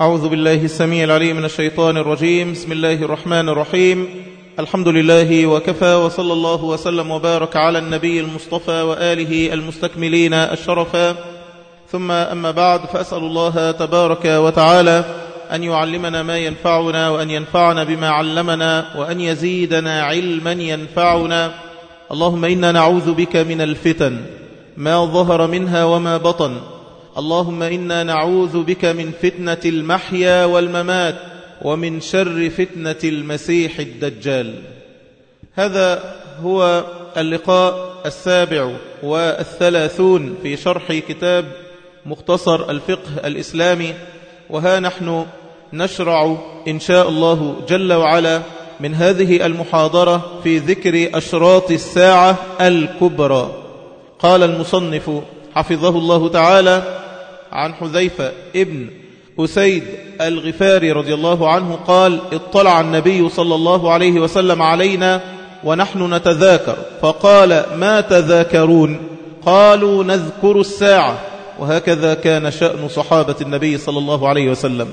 أعوذ بالله السميع العليم من الشيطان الرجيم. بسم الله الرحمن الرحيم. الحمد لله وكفى وصلى الله وسلم وبارك على النبي المصطفى وآله المستكملين الشرفا ثم أما بعد فأسأل الله تبارك وتعالى أن يعلمنا ما ينفعنا وأن ينفعنا بما علمنا وأن يزيدنا علما ينفعنا. اللهم إنا نعوذ بك من الفتن ما ظهر منها وما بطن. اللهم إنا نعوذ بك من فتنة المحيا والممات ومن شر فتنة المسيح الدجال. هذا هو اللقاء السابع والثلاثون في شرح كتاب مختصر الفقه الإسلامي وها نحن نشرع إن شاء الله جل وعلا من هذه المحاضرة في ذكر أشراط الساعة الكبرى. قال المصنف حفظه الله تعالى عن حذيفة ابن أسيد الغفاري رضي الله عنه قال اطلع النبي صلى الله عليه وسلم علينا ونحن نتذاكر فقال ما تذاكرون؟ قالوا نذكر الساعة وهكذا كان شأن صحابة النبي صلى الله عليه وسلم.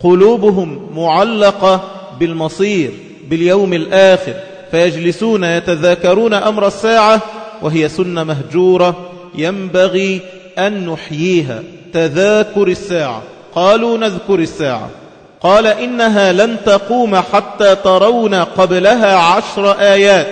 قلوبهم معلقة بالمصير باليوم الآخر فيجلسون يتذاكرون أمر الساعة وهي سنة مهجورة ينبغي أن نحييها. تذاكر الساعة. قالوا نذكر الساعة. قال إنها لن تقوم حتى ترون قبلها عشر آيات.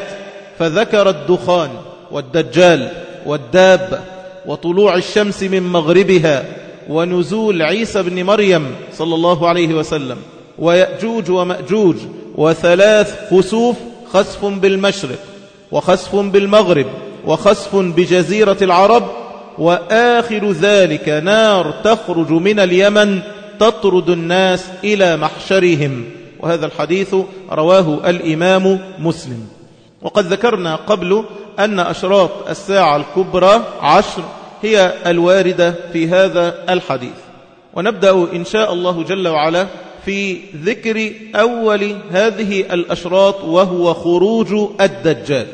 فذكر الدخان والدجال والدابة وطلوع الشمس من مغربها ونزول عيسى بن مريم صلى الله عليه وسلم ويأجوج ومأجوج وثلاث خسوف خسف بالمشرق وخسف بالمغرب وخسف بجزيرة العرب وآخر ذلك نار تخرج من اليمن تطرد الناس إلى محشرهم. وهذا الحديث رواه الإمام مسلم. وقد ذكرنا قبل أن أشراط الساعة الكبرى عشر هي الواردة في هذا الحديث. ونبدأ إن شاء الله جل وعلا في ذكر أول هذه الأشراط وهو خروج الدجال.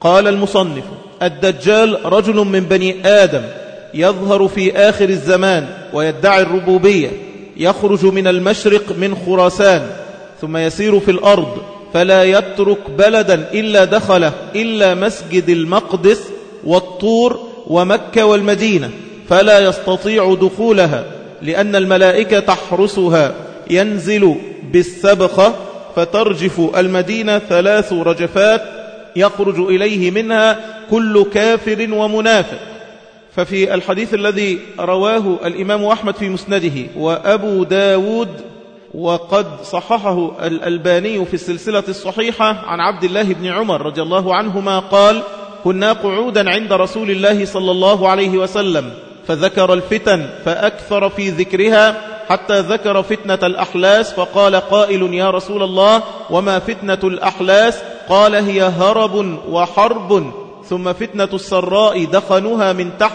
قال المصنف الدجال رجل من بني آدم يظهر في آخر الزمان ويدعي الربوبية يخرج من المشرق من خراسان ثم يسير في الأرض فلا يترك بلدا إلا دخله إلا مسجد المقدس والطور ومكة والمدينة فلا يستطيع دخولها لأن الملائكة تحرسها ينزل بالسبخة فترجف المدينة ثلاث رجفات يخرج إليه منها كل كافر ومنافق. ففي الحديث الذي رواه الإمام أحمد في مسنده وأبو داود وقد صححه الألباني في السلسلة الصحيحة عن عبد الله بن عمر رضي الله عنهما قال كنا قعودا عند رسول الله صلى الله عليه وسلم فذكر الفتن فأكثر في ذكرها حتى ذكر فتنة الأحلاس فقال قائل يا رسول الله وما فتنة الأحلاس؟ قال هي هرب وحرب ثم فتنة السراء دخنها من تحت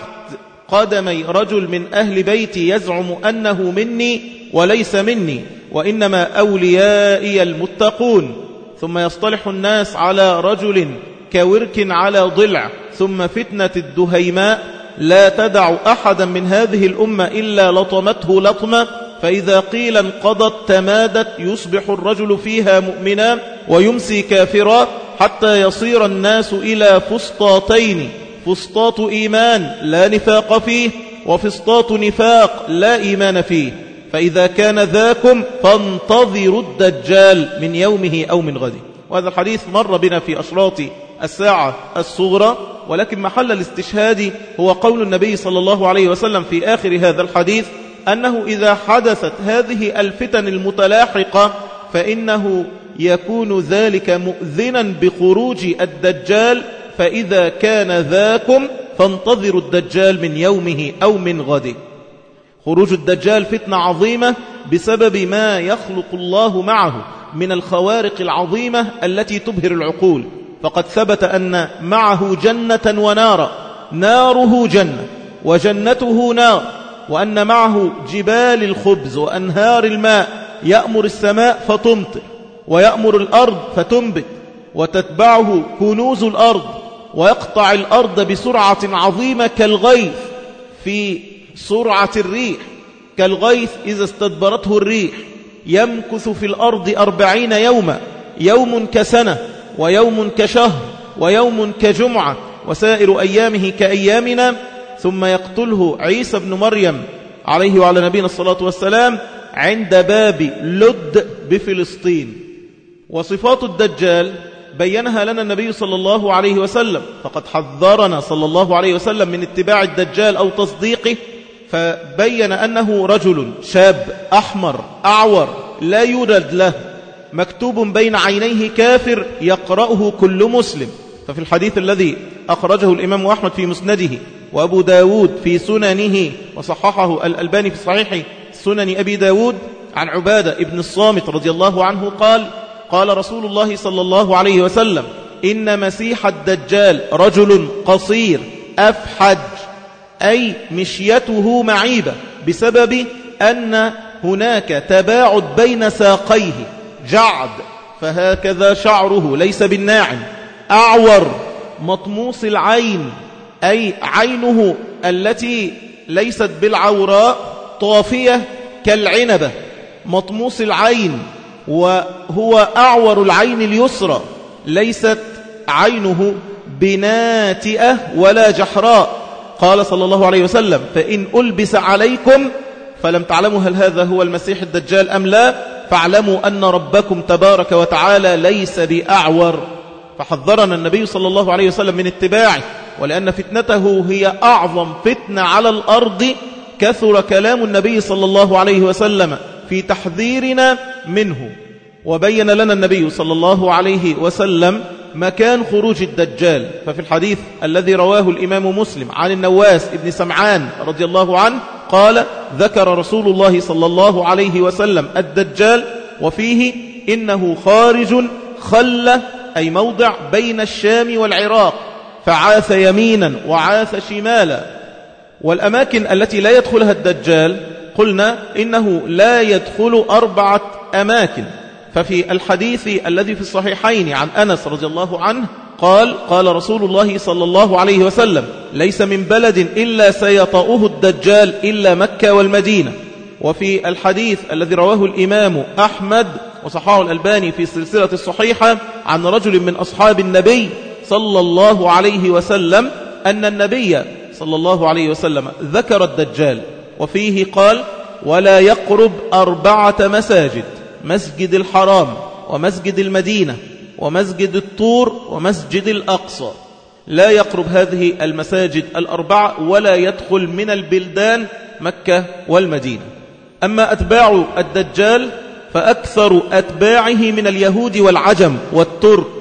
قدمي رجل من أهل بيتي يزعم أنه مني وليس مني وإنما أوليائي المتقون. ثم يصطلح الناس على رجل كورك على ضلع ثم فتنة الدهيماء لا تدع أحدا من هذه الأمة إلا لطمته لطمة. فإذا قيل انقضت تمادت يصبح الرجل فيها مؤمنا ويمسي كافرا حتى يصير الناس إلى فسطاطين. فسطاط إيمان لا نفاق فيه وفسطاط نفاق لا إيمان فيه. فإذا كان ذاكم فانتظروا الدجال من يومه أو من غده وهذا الحديث مر بنا في أشراط الساعة الصغرى ولكن محل الاستشهاد هو قول النبي صلى الله عليه وسلم في آخر هذا الحديث أنه إذا حدثت هذه الفتن المتلاحقة فإنه يكون ذلك مؤذنا بخروج الدجال فإذا كان ذاكم فانتظروا الدجال من يومه أو من غده. خروج الدجال فتنة عظيمة بسبب ما يخلق الله معه من الخوارق العظيمة التي تبهر العقول. فقد ثبت أن معه جنة ونارا. ناره جنة وجنته نار. وأن معه جبال الخبز وأنهار الماء يأمر السماء فتمطر ويأمر الأرض فتنبت وتتبعه كنوز الأرض ويقطع الأرض بسرعة عظيمة كالغيث في سرعة الريح كالغيث إذا استدبرته الريح يمكث في الأرض أربعين يوما يوم كسنة ويوم كشهر ويوم كجمعة وسائر أيامه كأيامنا ثم يقتله عيسى بن مريم عليه وعلى نبينا الصلاة والسلام عند باب لد بفلسطين. وصفات الدجال بينها لنا النبي صلى الله عليه وسلم فقد حذرنا صلى الله عليه وسلم من اتباع الدجال أو تصديقه فبين أنه رجل شاب أحمر أعور لا يولد له مكتوب بين عينيه كافر يقرأه كل مسلم. ففي الحديث الذي أخرجه الإمام أحمد في مسنده وأبو داود في سننه وصححه الألباني في صحيح سنن أبي داود عن عبادة ابن الصامت رضي الله عنه قال قال رسول الله صلى الله عليه وسلم إن مسيح الدجال رجل قصير أفحج أي مشيته معيبة بسبب أن هناك تباعد بين ساقيه جعد فهكذا شعره ليس بالناعم أعور مطموس العين أي عينه التي ليست بالعوراء طافية كالعنبة مطموس العين وهو أعور العين اليسرى ليست عينه بناتئة ولا جحراء. قال صلى الله عليه وسلم فإن ألبس عليكم فلم تعلموا هل هذا هو المسيح الدجال أم لا فاعلموا أن ربكم تبارك وتعالى ليس بأعور. فحذرنا النبي صلى الله عليه وسلم من اتباعه. ولأن فتنته هي أعظم فتنة على الأرض كثر كلام النبي صلى الله عليه وسلم في تحذيرنا منه. وبين لنا النبي صلى الله عليه وسلم مكان خروج الدجال. ففي الحديث الذي رواه الإمام مسلم عن النواس ابن سمعان رضي الله عنه قال ذكر رسول الله صلى الله عليه وسلم الدجال وفيه إنه خارج خل أي موضع بين الشام والعراق فعاث يمينا وعاث شمالا. والأماكن التي لا يدخلها الدجال قلنا إنه لا يدخل أربعة أماكن. ففي الحديث الذي في الصحيحين عن أنس رضي الله عنه قال قال رسول الله صلى الله عليه وسلم ليس من بلد إلا سيطأه الدجال إلا مكة والمدينة. وفي الحديث الذي رواه الإمام أحمد وصححه الألباني في سلسلة الصحيحة عن رجل من أصحاب النبي صلى الله عليه وسلم أن النبي صلى الله عليه وسلم ذكر الدجال وفيه قال ولا يقرب أربعة مساجد مسجد الحرام ومسجد المدينة ومسجد الطور ومسجد الأقصى. لا يقرب هذه المساجد الأربعة ولا يدخل من البلدان مكة والمدينة. أما أتباع الدجال فأكثر أتباعه من اليهود والعجم والترك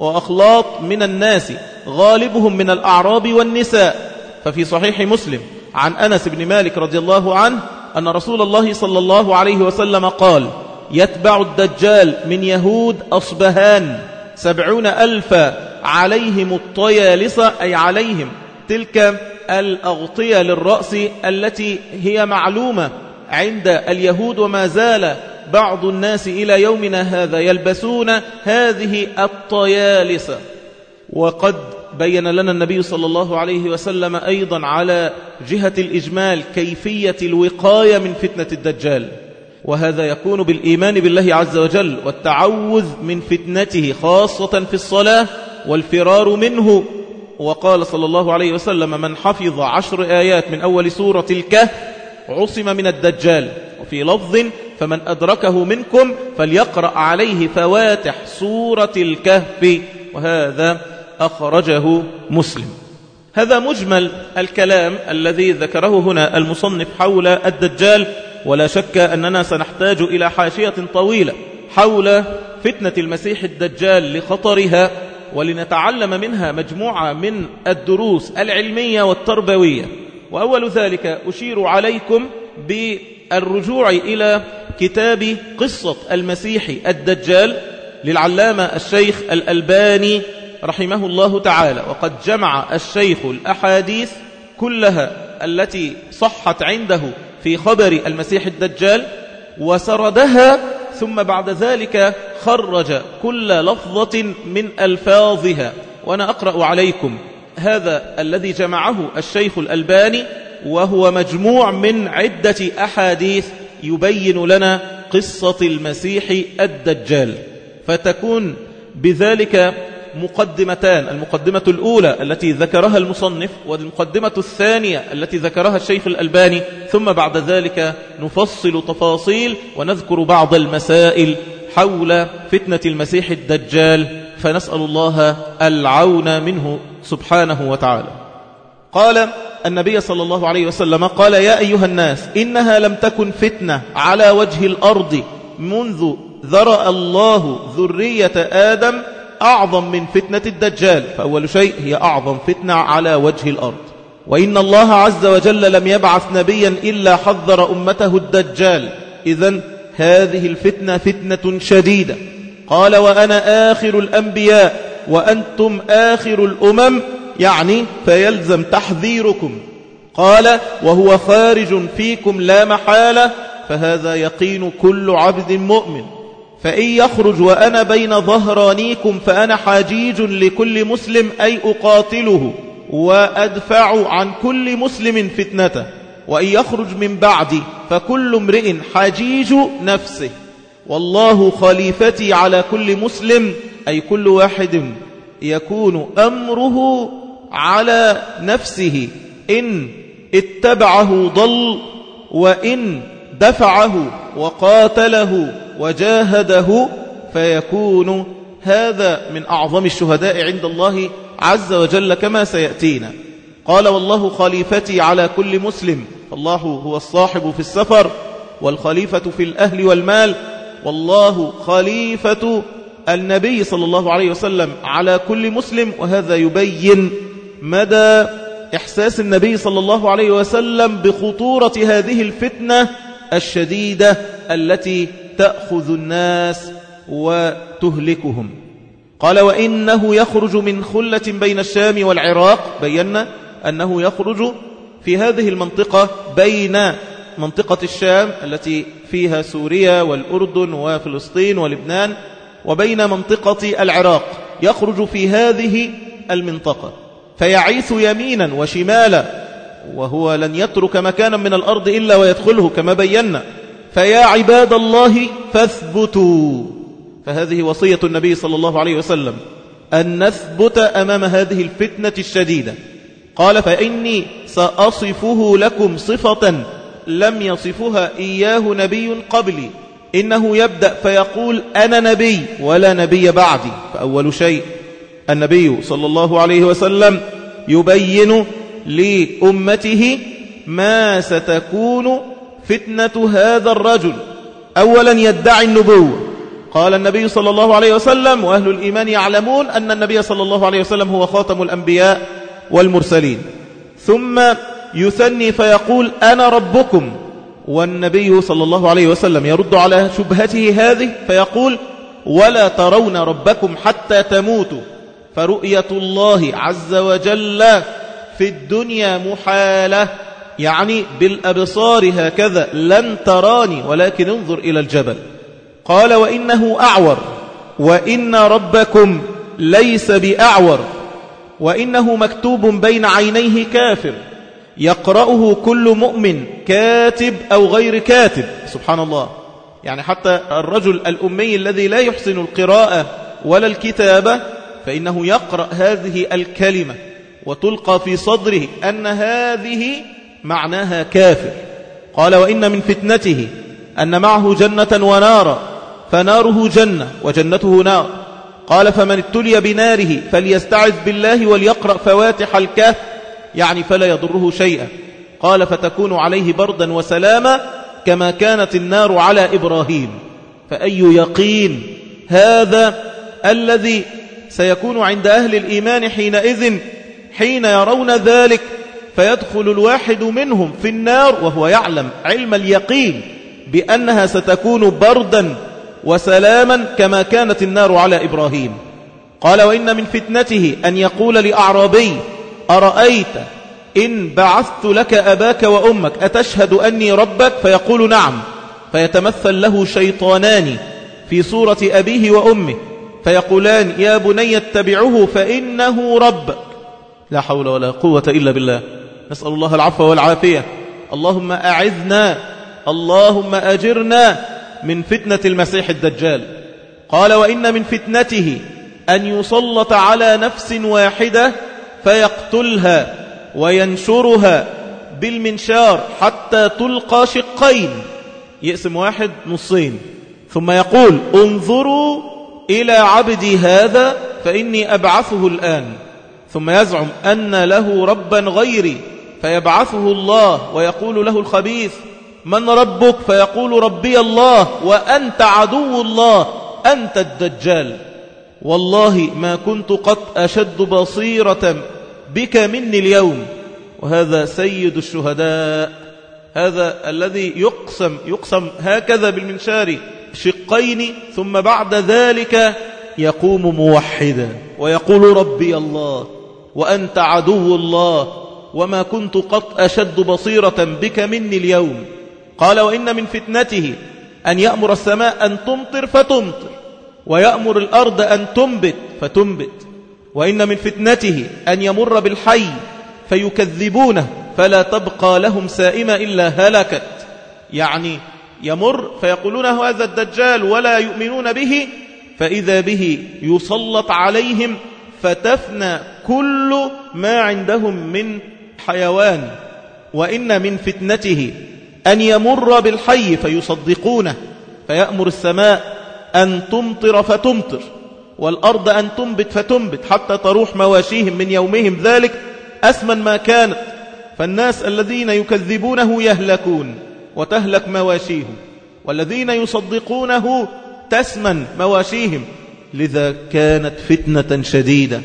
وأخلاط من الناس غالبهم من الأعراب والنساء. ففي صحيح مسلم عن أنس بن مالك رضي الله عنه أن رسول الله صلى الله عليه وسلم قال يتبع الدجال من يهود أصبهان سبعون ألفا عليهم الطيالصة أي عليهم تلك الأغطية للرأس التي هي معلومة عند اليهود وما زال بعض الناس إلى يومنا هذا يلبسون هذه الطيالصة وقد بين لنا النبي صلى الله عليه وسلم أيضا على جهة الإجمال كيفية الوقاية من فتنة الدجال. وهذا يكون بالإيمان بالله عز وجل والتعوذ من فتنته خاصة في الصلاة والفرار منه. وقال صلى الله عليه وسلم من حفظ عشر آيات من أول سورة الكهف عصم من الدجال. وفي لفظ فمن أدركه منكم فليقرأ عليه فواتح سورة الكهف. وهذا أخرجه مسلم. هذا مجمل الكلام الذي ذكره هنا المصنف حول الدجال. ولا شك أننا سنحتاج إلى حاشية طويلة حول فتنة المسيح الدجال لخطرها. ولنتعلم منها مجموعة من الدروس العلمية والتربوية. وأول ذلك أشير عليكم بالرجوع إلى كتاب قصة المسيح الدجال للعلامة الشيخ الألباني رحمه الله تعالى. وقد جمع الشيخ الأحاديث كلها التي صحت عنده في خبر المسيح الدجال وسردها ثم بعد ذلك خرج كل لفظة من ألفاظها. وأنا أقرأ عليكم هذا الذي جمعه الشيخ الألباني وهو مجموع من عدة أحاديث يبين لنا قصة المسيح الدجال. فتكون بذلك مقدمتان المقدمة الأولى التي ذكرها المصنف والمقدمة الثانية التي ذكرها الشيخ الألباني ثم بعد ذلك نفصل تفاصيل ونذكر بعض المسائل حول فتنة المسيح الدجال. فنسأل الله العون منه سبحانه وتعالى. قال النبي صلى الله عليه وسلم قال يا أيها الناس إنها لم تكن فتنة على وجه الأرض منذ ذرأ الله ذرية آدم أعظم من فتنة الدجال فأول شيء هي أعظم فتنة على وجه الأرض. وإن الله عز وجل لم يبعث نبيا إلا حذر أمته الدجال. إذا هذه الفتنة فتنة شديدة. قال وأنا آخر الأنبياء وأنتم آخر الأمم يعني فيلزم تحذيركم. قال وهو خارج فيكم لا محالة فهذا يقين كل عبد مؤمن. فإن يخرج وأنا بين ظهرانيكم فأنا حاجيج لكل مسلم أي أقاتله وأدفع عن كل مسلم فتنته. وإن يخرج من بعدي فكل امرئ حاجيج نفسه. والله خليفتي على كل مسلم أي كل واحد يكون أمره على نفسه إن اتبعه ضل وإن دفعه وقاتله وجاهده فيكون هذا من أعظم الشهداء عند الله عز وجل كما سيأتينا. قال والله خليفتي على كل مسلم. الله هو الصاحب في السفر والخليفة في الأهل والمال. والله خليفة النبي صلى الله عليه وسلم على كل مسلم. وهذا يبين مدى إحساس النبي صلى الله عليه وسلم بخطورة هذه الفتنة الشديدة التي تأخذ الناس وتهلكهم. قال وإنه يخرج من خلة بين الشام والعراق. بينا أنه يخرج في هذه المنطقة بين منطقة الشام التي فيها سوريا والأردن وفلسطين ولبنان وبين منطقة العراق. يخرج في هذه المنطقة. فيعيث يمينا وشمالا وهو لن يترك مكانا من الأرض إلا ويدخله كما بينا. فيا عباد الله فاثبتوا. فهذه وصية النبي صلى الله عليه وسلم. أن نثبت أمام هذه الفتنة الشديدة. قال فإني سأصفه لكم صفة لم يصفها إياه نبي قبلي إنه يبدأ فيقول أنا نبي ولا نبي بعدي. فأول شيء النبي صلى الله عليه وسلم يبين لأمته ما ستكون فتنة هذا الرجل. أولا يدعي النبوة. قال النبي صلى الله عليه وسلم وأهل الإيمان يعلمون أن النبي صلى الله عليه وسلم هو خاتم الأنبياء والمرسلين. ثم يثني فيقول أنا ربكم. والنبي صلى الله عليه وسلم يرد على شبهته هذه فيقول ولا ترون ربكم حتى تموتوا. فرؤية الله عز وجل في الدنيا محالة. يعني بالأبصار هكذا لن تراني ولكن انظر إلى الجبل. قال وإنه أعور. وإن ربكم ليس بأعور. وإنه مكتوب بين عينيه كافر. يقرأه كل مؤمن كاتب أو غير كاتب. سبحان الله. يعني حتى الرجل الأمي الذي لا يحسن القراءة ولا الكتابة فإنه يقرأ هذه الكلمة وتلقى في صدره أن هذه معناها كافر. قال وإن من فتنته أن معه جنة ونارا فناره جنة وجنته نار. قال فمن ابتلي بناره فليستعذ بالله وليقرأ فواتح الكهف يعني فلا يضره شيئا. قال فتكون عليه بردا وسلاما كما كانت النار على إبراهيم. فأي يقين هذا الذي سيكون عند أهل الإيمان حينئذ حين يرون ذلك فيدخل الواحد منهم في النار وهو يعلم علم اليقين بأنها ستكون بردا وسلاما كما كانت النار على إبراهيم. قال وإن من فتنته أن يقول لأعرابي أرأيت إن بعثت لك أباك وأمك أتشهد أني ربك؟ فيقول نعم. فيتمثل له شيطانان في صورة أبيه وأمه. فيقولان يا بني اتبعه فإنه ربك لا حول ولا قوة إلا بالله. نسأل الله العفو والعافية. اللهم أعذنا. اللهم أجرنا من فتنة المسيح الدجال. قال وإن من فتنته أن يسلط على نفس واحدة فيقتلها وينشرها بالمنشار حتى تلقى شقين. يقسم واحد نصين. ثم يقول انظروا إلى عبدي هذا فإني أبعثه الآن. ثم يزعم أن له ربا غيري فيبعثه الله ويقول له الخبيث من ربك؟ فيقول ربي الله وأنت عدو الله أنت الدجال. والله ما كنت قط أشد بصيرة بك مني اليوم. وهذا سيد الشهداء هذا الذي يقسم يقسم هكذا بالمنشار. شقين ثم بعد ذلك يقوم موحدا ويقول ربي الله وأنت عدو الله وما كنت قط أشد بصيرة بك مني اليوم قال وإن من فتنته أن يأمر السماء أن تمطر فتمطر ويأمر الأرض أن تنبت فتنبت وإن من فتنته أن يمر بالحي فيكذبونه فلا تبقى لهم سائمة إلا هلكت يعني يمر فيقولون هذا الدجال ولا يؤمنون به فإذا به يسلط عليهم فتفنى كل ما عندهم من حيوان وإن من فتنته أن يمر بالحي فيصدقونه فيأمر السماء أن تمطر فتمطر والأرض أن تنبت فتنبت حتى تروح مواشيهم من يومهم ذلك أثمن ما كانت فالناس الذين يكذبونه يهلكون. وتهلك مواشيهم. والذين يصدقونه تسمن مواشيهم. لذا كانت فتنة شديدة.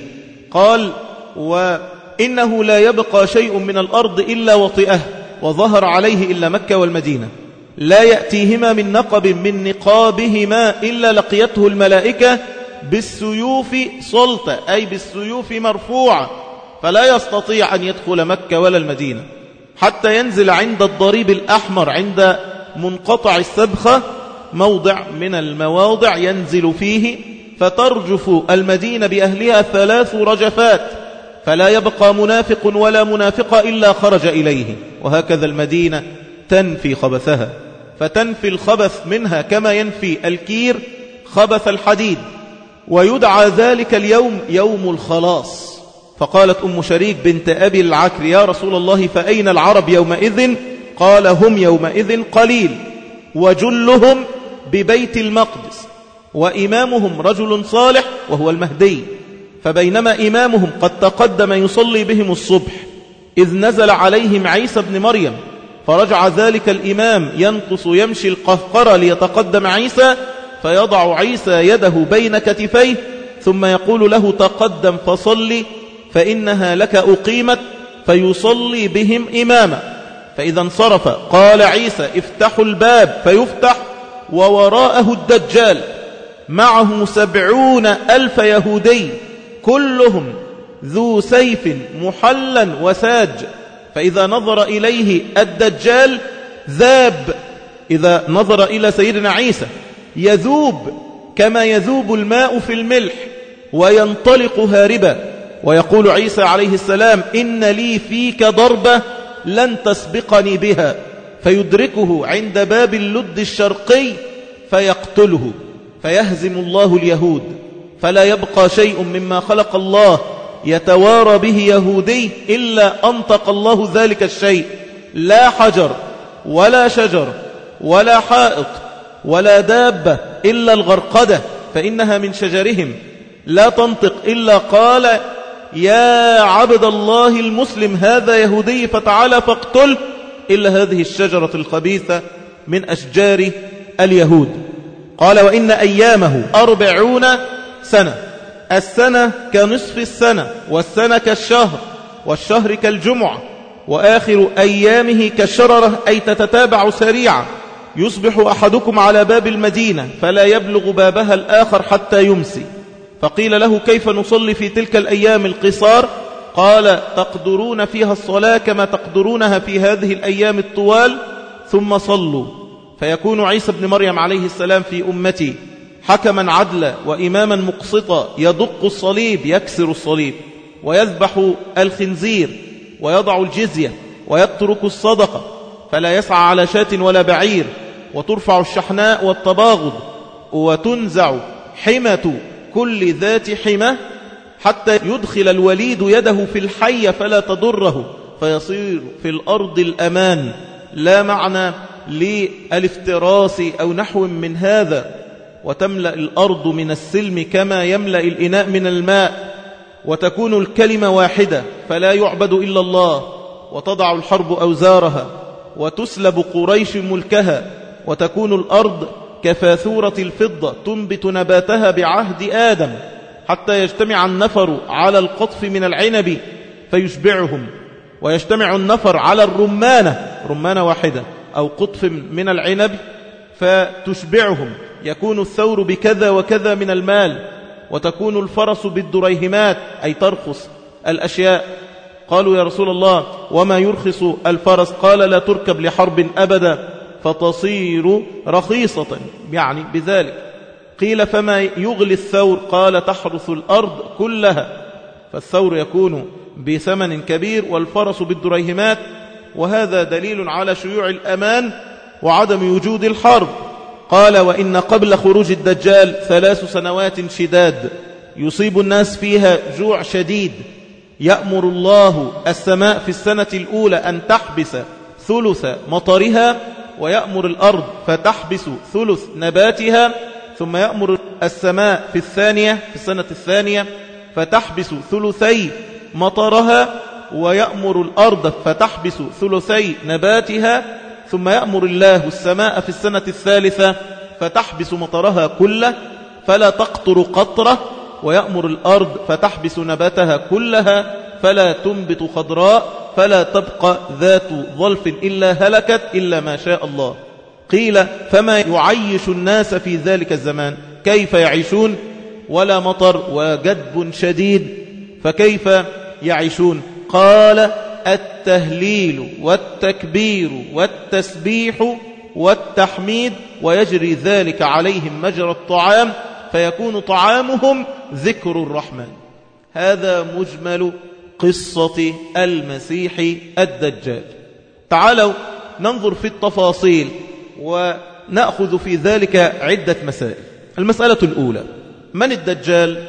قال وإنه لا يبقى شيء من الأرض إلا وطئه وظهر عليه إلا مكة والمدينة. لا يأتيهما من نقب من نقابهما إلا لقيته الملائكة بالسيوف سلطة أي بالسيوف مرفوعة. فلا يستطيع أن يدخل مكة ولا المدينة. حتى ينزل عند الضريب الأحمر عند منقطع السبخة موضع من المواضع ينزل فيه فترجف المدينة بأهلها ثلاث رجفات فلا يبقى منافق ولا منافق إلا خرج إليه وهكذا المدينة تنفي خبثها فتنفي الخبث منها كما ينفي الكير خبث الحديد ويدعى ذلك اليوم يوم الخلاص. فقالت أم شريك بنت أبي العكر يا رسول الله فأين العرب يومئذ؟ قال هم يومئذ قليل وجلهم ببيت المقدس وإمامهم رجل صالح وهو المهدي فبينما إمامهم قد تقدم يصلي بهم الصبح إذ نزل عليهم عيسى بن مريم فرجع ذلك الإمام ينقص يمشي القهقرة ليتقدم عيسى فيضع عيسى يده بين كتفيه ثم يقول له تقدم فصلي فإنها لك أقيمت فيصلي بهم إماما. فإذا انصرف قال عيسى افتحوا الباب فيفتح ووراءه الدجال. معه سبعون ألف يهودي كلهم ذو سيف محلا وساج. فإذا نظر إليه الدجال ذاب. إذا نظر إلى سيدنا عيسى يذوب كما يذوب الماء في الملح وينطلق هاربا. ويقول عيسى عليه السلام إن لي فيك ضربة لن تسبقني بها. فيدركه عند باب اللد الشرقي فيقتله. فيهزم الله اليهود. فلا يبقى شيء مما خلق الله يتوارى به يهودي إلا أنطق الله ذلك الشيء. لا حجر ولا شجر ولا حائط ولا دابة إلا الغرقدة فإنها من شجرهم. لا تنطق إلا قال يا عبد الله المسلم هذا يهودي فتعالى فاقتل. إلا هذه الشجرة الخبيثة من أشجار اليهود. قال وإن أيامه أربعون سنة. السنة كنصف السنة والسنة كالشهر والشهر كالجمعة وآخر أيامه كالشررة أي تتتابع سريعا. يصبح أحدكم على باب المدينة فلا يبلغ بابها الآخر حتى يمسي. فقيل له كيف نصلي في تلك الأيام القصار؟ قال تقدرون فيها الصلاة كما تقدرونها في هذه الأيام الطوال ثم صلوا. فيكون عيسى بن مريم عليه السلام في أمتي حكما عدلا وإماما مقسطا يدق الصليب يكسر الصليب ويذبح الخنزير ويضع الجزية ويترك الصدقة فلا يسعى على شاة ولا بعير وترفع الشحناء والتباغض وتنزع حمة كل ذات حمة حتى يدخل الوليد يده في الحي فلا تضره فيصير في الأرض الأمان. لا معنى للافتراس أو نحو من هذا. وتملأ الأرض من السلم كما يملأ الإناء من الماء. وتكون الكلمة واحدة فلا يعبد إلا الله. وتضع الحرب أوزارها. وتسلب قريش ملكها. وتكون الأرض كفاثورة الفضة تنبت نباتها بعهد آدم حتى يجتمع النفر على القطف من العنب فيشبعهم ويجتمع النفر على الرمانة رمانة واحدة أو قطف من العنب فتشبعهم يكون الثور بكذا وكذا من المال وتكون الفرس بالدريهمات أي ترخص الأشياء. قالوا يا رسول الله وما يرخص الفرس؟ قال لا تركب لحرب أبدا. فتصير رخيصة. يعني بذلك قيل فما يغلي الثور؟ قال تحرث الأرض كلها. فالثور يكون بثمن كبير والفرس بالدريهمات. وهذا دليل على شيوع الأمان وعدم وجود الحرب. قال وإن قبل خروج الدجال ثلاث سنوات شداد يصيب الناس فيها جوع شديد. يأمر الله السماء في السنة الأولى أن تحبس ثلث مطرها ويأمر الأرض فتحبس ثلث نباتها ثم يأمر السماء في الثانية في السنة الثانية فتحبس ثلثي مطرها ويأمر الأرض فتحبس ثلثي نباتها ثم يأمر الله السماء في السنة الثالثة فتحبس مطرها كله فلا تقطر قطرة ويأمر الأرض فتحبس نباتها كلها فلا تنبت خضراء فلا تبقى ذات ظلف إلا هلكت إلا ما شاء الله. قيل فما يعيش الناس في ذلك الزمان؟ كيف يعيشون؟ ولا مطر وجدب شديد. فكيف يعيشون؟ قال التهليل والتكبير والتسبيح والتحميد ويجري ذلك عليهم مجرى الطعام فيكون طعامهم ذكر الرحمن. هذا مجمل قصة المسيح الدجال. تعالوا ننظر في التفاصيل ونأخذ في ذلك عدة مسائل. المسألة الأولى من الدجال؟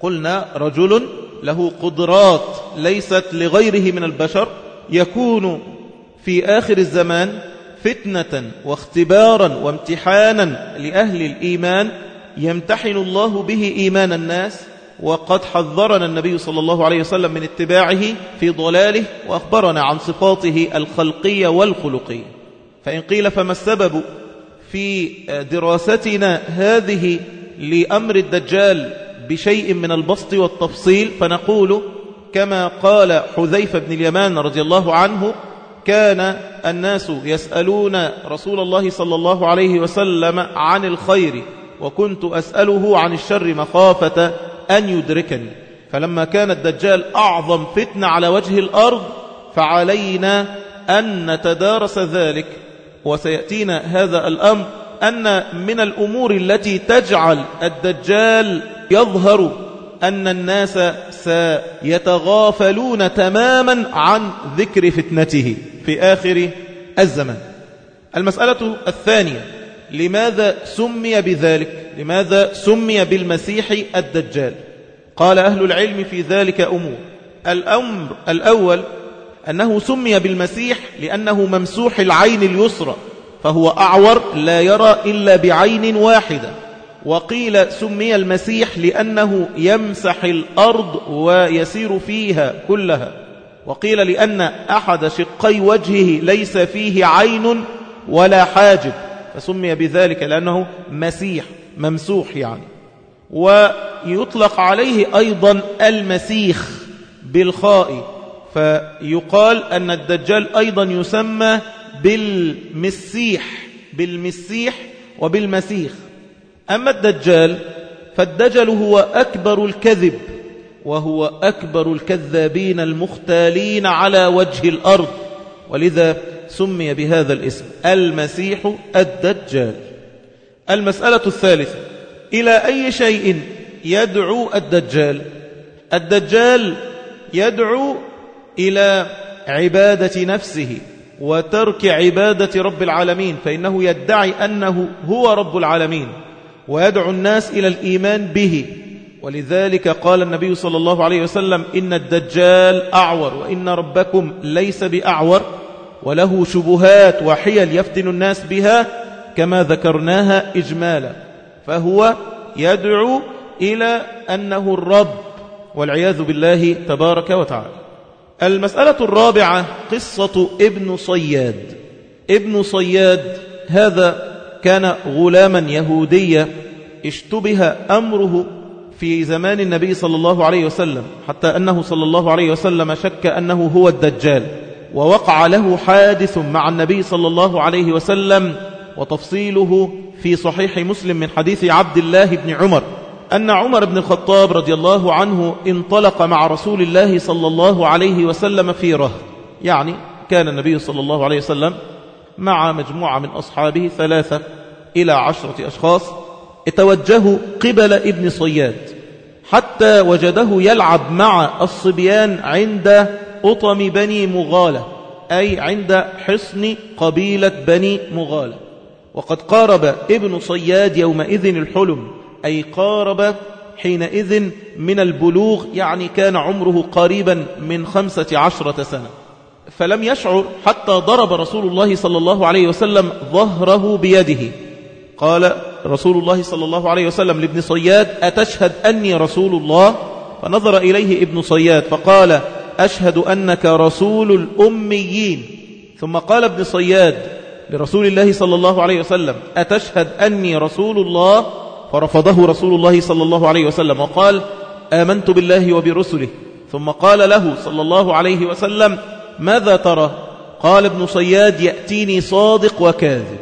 قلنا رجل له قدرات ليست لغيره من البشر يكون في آخر الزمان فتنة واختبارا وامتحانا لأهل الإيمان يمتحن الله به إيمان الناس وقد حذرنا النبي صلى الله عليه وسلم من اتباعه في ضلاله وأخبرنا عن صفاته الخلقية والخلقية. فإن قيل فما السبب في دراستنا هذه لأمر الدجال بشيء من البسط والتفصيل فنقول كما قال حذيفة بن اليمان رضي الله عنه كان الناس يسألون رسول الله صلى الله عليه وسلم عن الخير وكنت أسأله عن الشر مخافة أن يدركني. فلما كان الدجال أعظم فتنة على وجه الأرض فعلينا أن نتدارس ذلك. وسيأتينا هذا الأمر أن من الأمور التي تجعل الدجال يظهر أن الناس سيتغافلون تماما عن ذكر فتنته في آخر الزمن المسألة الثانية لماذا سمي بذلك؟ لماذا سمي بالمسيح الدجال؟ قال أهل العلم في ذلك أمور. الأمر الأول أنه سمي بالمسيح لأنه ممسوح العين اليسرى فهو أعور لا يرى إلا بعين واحدة. وقيل سمي المسيح لأنه يمسح الأرض ويسير فيها كلها. وقيل لأن أحد شقي وجهه ليس فيه عين ولا حاجب. فسمي بذلك لأنه مسيح ممسوح يعني. ويطلق عليه أيضا المسيخ بالخاء فيقال أن الدجال أيضا يسمى بالمسيح بالمسيح وبالمسيخ. أما الدجال فالدجل هو أكبر الكذب وهو أكبر الكذابين المختالين على وجه الأرض. ولذا سمي بهذا الاسم المسيح الدجال. المسألة الثالثة إلى أي شيء يدعو الدجال؟ الدجال يدعو إلى عبادة نفسه وترك عبادة رب العالمين فإنه يدعي أنه هو رب العالمين ويدعو الناس إلى الإيمان به. ولذلك قال النبي صلى الله عليه وسلم إن الدجال أعور وإن ربكم ليس بأعور. وله شبهات وحيل يفتن الناس بها كما ذكرناها إجمالا. فهو يدعو إلى أنه الرب والعياذ بالله تبارك وتعالى. المسألة الرابعة قصة ابن صياد. ابن صياد هذا كان غلاما يهوديا اشتبه أمره في زمان النبي صلى الله عليه وسلم حتى أنه صلى الله عليه وسلم شك أنه هو الدجال. ووقع له حادث مع النبي صلى الله عليه وسلم وتفصيله في صحيح مسلم من حديث عبد الله بن عمر أن عمر بن الخطاب رضي الله عنه انطلق مع رسول الله صلى الله عليه وسلم في رهط يعني كان النبي صلى الله عليه وسلم مع مجموعة من أصحابه ثلاثة إلى عشرة أشخاص توجهوا قبل ابن صياد حتى وجده يلعب مع الصبيان عند أطم بني مغالة أي عند حصن قبيلة بني مغالة. وقد قارب ابن صياد يومئذ الحلم أي قارب حينئذ من البلوغ يعني كان عمره قريبا من خمسة عشرة سنة. فلم يشعر حتى ضرب رسول الله صلى الله عليه وسلم ظهره بيده. قال رسول الله صلى الله عليه وسلم لابن صياد أتشهد أني رسول الله؟ فنظر إليه ابن صياد فقال أشهد أنك رسول الأميين. ثم قال ابن صياد لرسول الله صلى الله عليه وسلم أتشهد أني رسول الله؟ فرفضه رسول الله صلى الله عليه وسلم وقال آمنت بالله وبرسله. ثم قال له صلى الله عليه وسلم ماذا ترى؟ قال ابن صياد يأتيني صادق وكاذب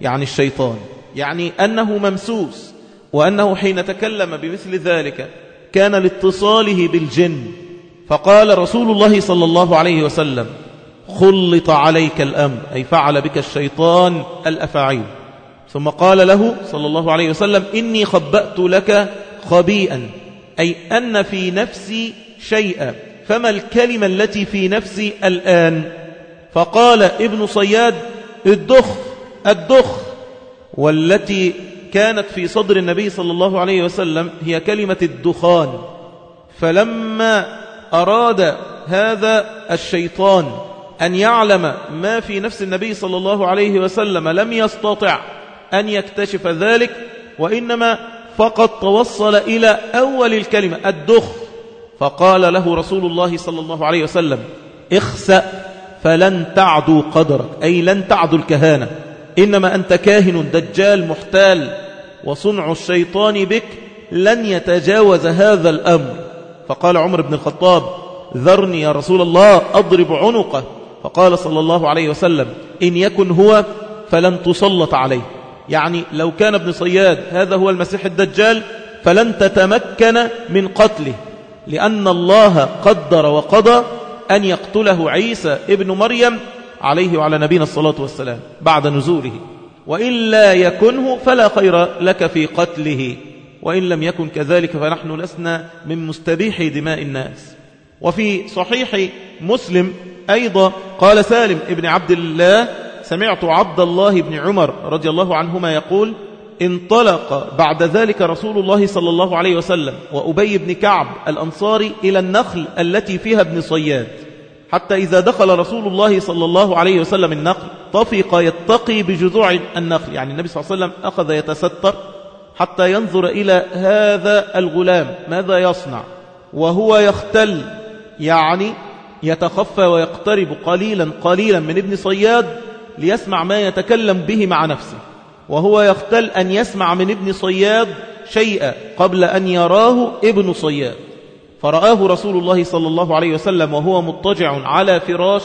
يعني الشيطان يعني أنه ممسوس وأنه حين تكلم بمثل ذلك كان لاتصاله بالجن. فقال رسول الله صلى الله عليه وسلم خلط عليك الأمر أي فعل بك الشيطان الأفاعيل. ثم قال له صلى الله عليه وسلم إني خبأت لك خبيئا أي أن في نفسي شيئا فما الكلمة التي في نفسي الآن؟ فقال ابن صياد الدخ الدخ والتي كانت في صدر النبي صلى الله عليه وسلم هي كلمة الدخان. فلما أراد هذا الشيطان أن يعلم ما في نفس النبي صلى الله عليه وسلم لم يستطع أن يكتشف ذلك وإنما فقط توصل إلى أول الكلمة الدخ. فقال له رسول الله صلى الله عليه وسلم اخسأ فلن تعدو قدرك أي لن تعدو الكهانة. إنما أنت كاهن دجال محتال وصنع الشيطان بك لن يتجاوز هذا الأمر. فقال عمر بن الخطاب ذرني يا رسول الله أضرب عنقه. فقال صلى الله عليه وسلم إن يكن هو فلن تسلط عليه. يعني لو كان ابن صياد هذا هو المسيح الدجال فلن تتمكن من قتله. لأن الله قدر وقضى أن يقتله عيسى ابن مريم عليه وعلى نبينا الصلاة والسلام بعد نزوله. وإلا يكنه فلا خير لك في قتله. وإن لم يكن كذلك فنحن لسنا من مستبيح دماء الناس. وفي صحيح مسلم أيضا قال سالم ابن عبد الله سمعت عبد الله بن عمر رضي الله عنهما يقول انطلق بعد ذلك رسول الله صلى الله عليه وسلم وأبي بن كعب الأنصاري إلى النخل التي فيها ابن صياد حتى إذا دخل رسول الله صلى الله عليه وسلم النخل طفق يتقي بجذوع النخل. يعني النبي صلى الله عليه وسلم أخذ يتستر حتى ينظر إلى هذا الغلام ماذا يصنع؟ وهو يختل يعني يتخفى ويقترب قليلا قليلا من ابن صياد ليسمع ما يتكلم به مع نفسه. وهو يختل أن يسمع من ابن صياد شيئا قبل أن يراه ابن صياد. فرآه رسول الله صلى الله عليه وسلم وهو مضطجع على فراش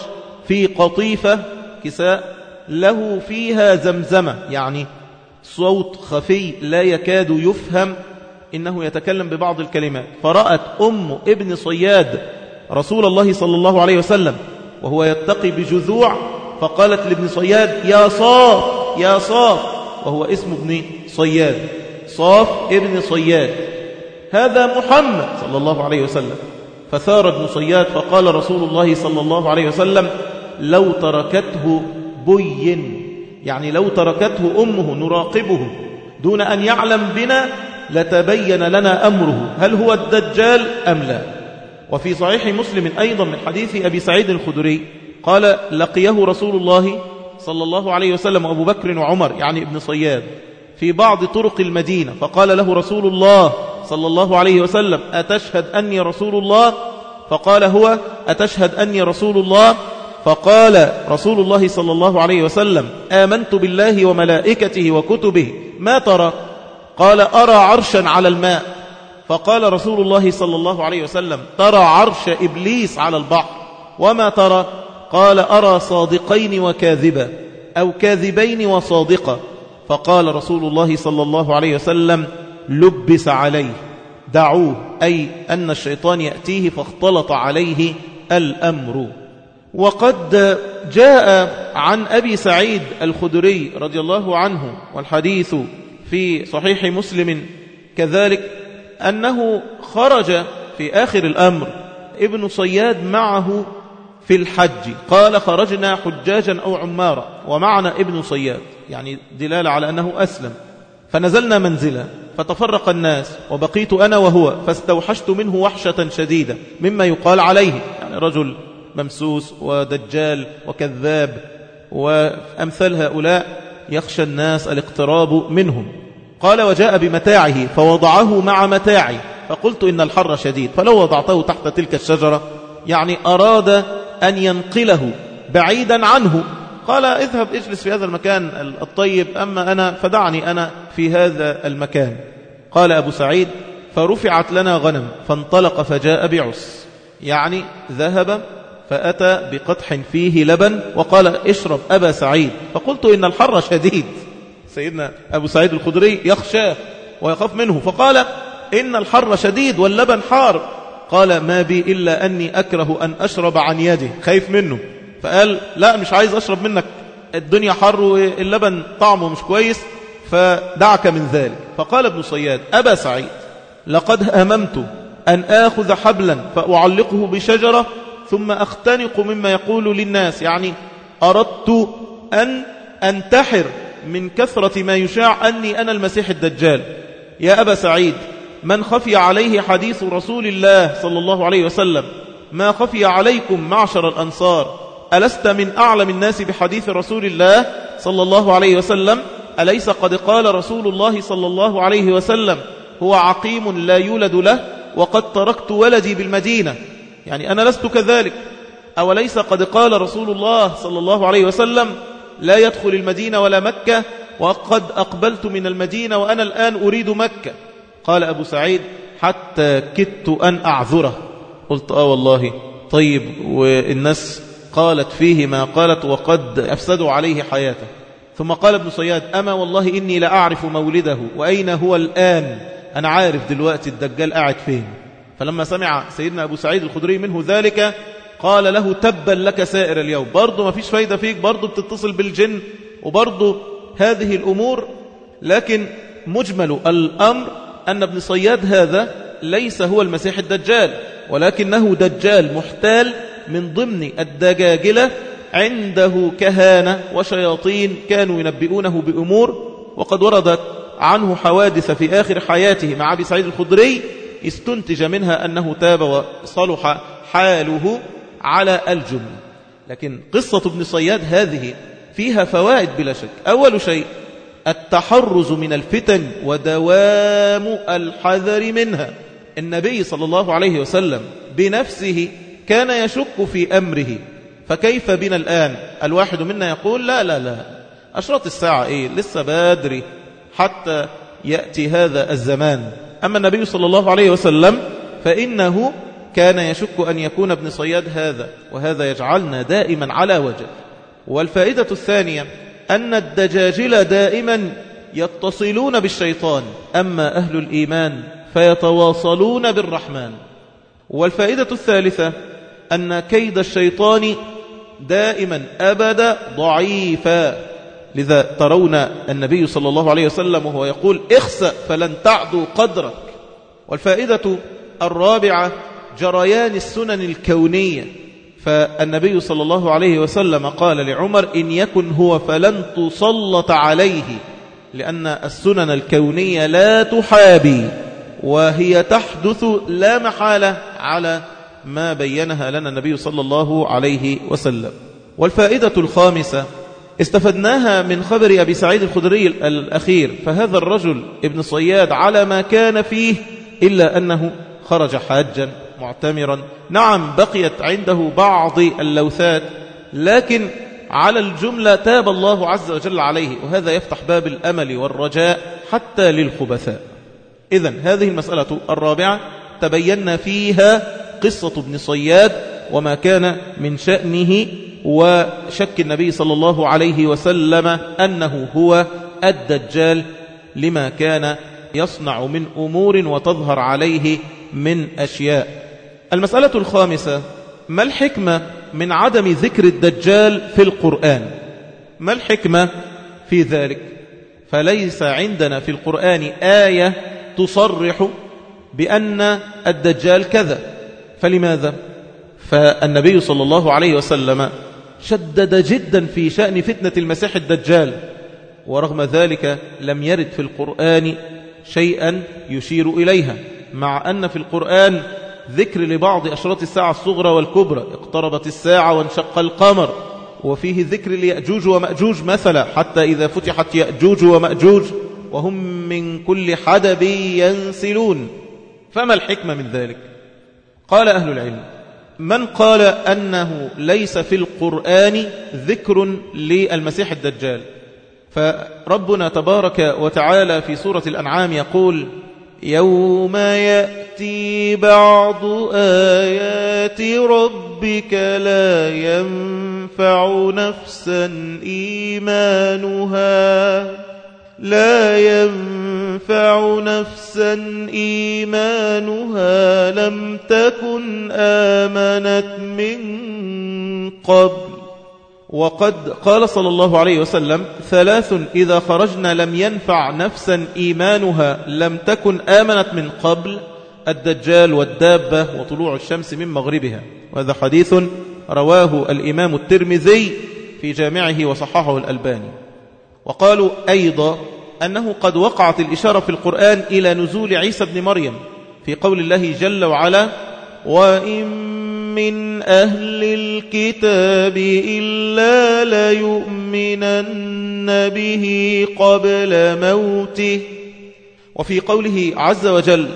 في قطيفة كساء له فيها زمزمة يعني صوت خفي لا يكاد يفهم إنه يتكلم ببعض الكلمات. فرأت أم ابن صياد رسول الله صلى الله عليه وسلم وهو يتقي بجذوع فقالت لابن صياد يا صاف يا صاف. وهو اسم ابن صياد. صاف ابن صياد. هذا محمد صلى الله عليه وسلم. فثار ابن صياد فقال رسول الله صلى الله عليه وسلم لو تركته بي. يعني لو تركته أمه نراقبه دون أن يعلم بنا لتبين لنا أمره. هل هو الدجال أم لا؟ وفي صحيح مسلم أيضا من حديث أبي سعيد الخدري قال لقيه رسول الله صلى الله عليه وسلم أبو بكر وعمر يعني ابن صياد في بعض طرق المدينة فقال له رسول الله صلى الله عليه وسلم أتشهد أني رسول الله؟ فقال هو أتشهد أني رسول الله؟ فقال رسول الله صلى الله عليه وسلم آمنت بالله وملائكته وكتبه ما ترى؟ قال أرى عرشا على الماء. فقال رسول الله صلى الله عليه وسلم ترى عرش إبليس على البحر. وما ترى؟ قال أرى صادقين وكاذبا أو كاذبين وصادقا. فقال رسول الله صلى الله عليه وسلم لبس عليه. دعوه أي أن الشيطان يأتيه فاختلط عليه الأمر. وقد جاء عن أبي سعيد الخدري رضي الله عنه والحديث في صحيح مسلم كذلك أنه خرج في آخر الأمر ابن صياد معه في الحج قال خرجنا حجاجا أو عمارا ومعنا ابن صياد يعني دلالة على أنه أسلم فنزلنا منزلا فتفرق الناس وبقيت أنا وهو فاستوحشت منه وحشة شديدة مما يقال عليه يعني رجل ممسوس ودجال وكذاب وأمثال هؤلاء يخشى الناس الاقتراب منهم. قال وجاء بمتاعه فوضعه مع متاعي. فقلت إن الحر شديد. فلو وضعته تحت تلك الشجرة يعني أراد أن ينقله بعيدا عنه. قال اذهب اجلس في هذا المكان الطيب أما أنا فدعني أنا في هذا المكان. قال أبو سعيد فرفعت لنا غنم فانطلق فجاء بعس. يعني ذهب فأتى بقطح فيه لبن وقال اشرب أبا سعيد. فقلت إن الحر شديد. سيدنا أبو سعيد الخدري يخشاه ويخاف منه. فقال إن الحر شديد واللبن حار. قال ما بي إلا أني أكره أن أشرب عن يده خايف منه. فقال لا مش عايز أشرب منك. الدنيا حر واللبن طعمه مش كويس فدعك من ذلك. فقال ابن صياد أبا سعيد لقد هممت أن آخذ حبلا فأعلقه بشجرة ثم أختنق مما يقول للناس يعني أردت أن أنتحر من كثرة ما يشاع أني أنا المسيح الدجال. يا أبا سعيد من خفي عليه حديث رسول الله صلى الله عليه وسلم ما خفي عليكم معشر الأنصار ألست من أعلم الناس بحديث رسول الله صلى الله عليه وسلم؟ أليس قد قال رسول الله صلى الله عليه وسلم هو عقيم لا يولد له وقد تركت ولدي بالمدينة يعني أنا لست كذلك. أوليس قد قال رسول الله صلى الله عليه وسلم لا يدخل المدينة ولا مكة وقد أقبلت من المدينة وأنا الآن أريد مكة. قال أبو سعيد حتى كدت أن أعذره. قلت آه والله. طيب والناس قالت فيه ما قالت وقد أفسدوا عليه حياته. ثم قال ابن صياد أما والله إني لأعرف مولده وأين هو الآن؟ أنا عارف دلوقتي الدجال قاعد فين. فلما سمع سيدنا أبو سعيد الخدري منه ذلك قال له تبا لك سائر اليوم. برضه ما فيش فايدة فيك برضه بتتصل بالجن وبرضه هذه الأمور لكن مجمل الأمر أن ابن صياد هذا ليس هو المسيح الدجال ولكنه دجال محتال من ضمن الدجاجلة عنده كهانة وشياطين كانوا ينبئونه بأمور وقد وردت عنه حوادث في آخر حياته مع أبي سعيد الخدري استنتج منها أنه تاب وصلح حاله على الجملة لكن قصة ابن صياد هذه فيها فوائد بلا شك. أول شيء التحرز من الفتن ودوام الحذر منها. النبي صلى الله عليه وسلم بنفسه كان يشك في أمره. فكيف بنا الآن؟ الواحد منا يقول لا لا لا. أشرط الساعة إيه؟ لسه بدري. حتى يأتي هذا الزمان. أما النبي صلى الله عليه وسلم فإنه كان يشك أن يكون ابن صياد هذا وهذا يجعلنا دائما على وجه. والفائدة الثانية أن الدجاجل دائما يتصلون بالشيطان أما أهل الإيمان فيتواصلون بالرحمن. والفائدة الثالثة أن كيد الشيطان دائما أبدا ضعيفا. لذا ترون النبي صلى الله عليه وسلم وهو يقول اخسأ فلن تعدوا قدرك. والفائدة الرابعة جريان السنن الكونية. فالنبي صلى الله عليه وسلم قال لعمر إن يكن هو فلن تسلط عليه لأن السنن الكونية لا تحابي وهي تحدث لا محالة على ما بينها لنا النبي صلى الله عليه وسلم. والفائدة الخامسة استفدناها من خبر أبي سعيد الخدري الأخير فهذا الرجل ابن صياد على ما كان فيه إلا أنه خرج حاجا معتمرا. نعم بقيت عنده بعض اللوثات لكن على الجملة تاب الله عز وجل عليه وهذا يفتح باب الأمل والرجاء حتى للخبثاء. إذا هذه المسألة الرابعة تبين فيها قصة ابن صياد وما كان من شأنه وشك النبي صلى الله عليه وسلم أنه هو الدجال لما كان يصنع من أمور وتظهر عليه من أشياء. المسألة الخامسة ما الحكمة من عدم ذكر الدجال في القرآن؟ ما الحكمة في ذلك؟ فليس عندنا في القرآن آية تصرح بأن الدجال كذا. فلماذا؟ فالنبي صلى الله عليه وسلم شدد جدا في شأن فتنة المسيح الدجال. ورغم ذلك لم يرد في القرآن شيئا يشير إليها مع أن في القرآن ذكر لبعض أشراط الساعة الصغرى والكبرى اقتربت الساعة وانشق القمر. وفيه ذكر ليأجوج ومأجوج مثلا حتى إذا فتحت يأجوج ومأجوج وهم من كل حدب ينسلون. فما الحكمة من ذلك؟ قال أهل العلم من قال أنه ليس في القرآن ذكر للمسيح الدجال؟ فربنا تبارك وتعالى في سورة الأنعام يقول يوم يأتي بعض آيات ربك لا ينفع نفسا إيمانها. لا ينفع نفسا إيمانها لم تكن آمنت من قبل. وقد قال صلى الله عليه وسلم ثلاث إذا خرجنا لم ينفع نفسا إيمانها لم تكن آمنت من قبل الدجال والدابة وطلوع الشمس من مغربها. وهذا حديث رواه الإمام الترمذي في جامعه وصححه الألباني. وقالوا أيضا أنه قد وقعت الإشارة في القرآن إلى نزول عيسى بن مريم في قول الله جل وعلا وإن من أهل الكتاب إلا ليؤمنن به قبل موته وفي قوله عز وجل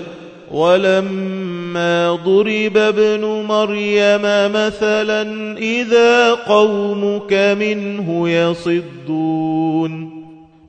ولما ضرب ابن مريم مثلا إذا قومك منه يصدون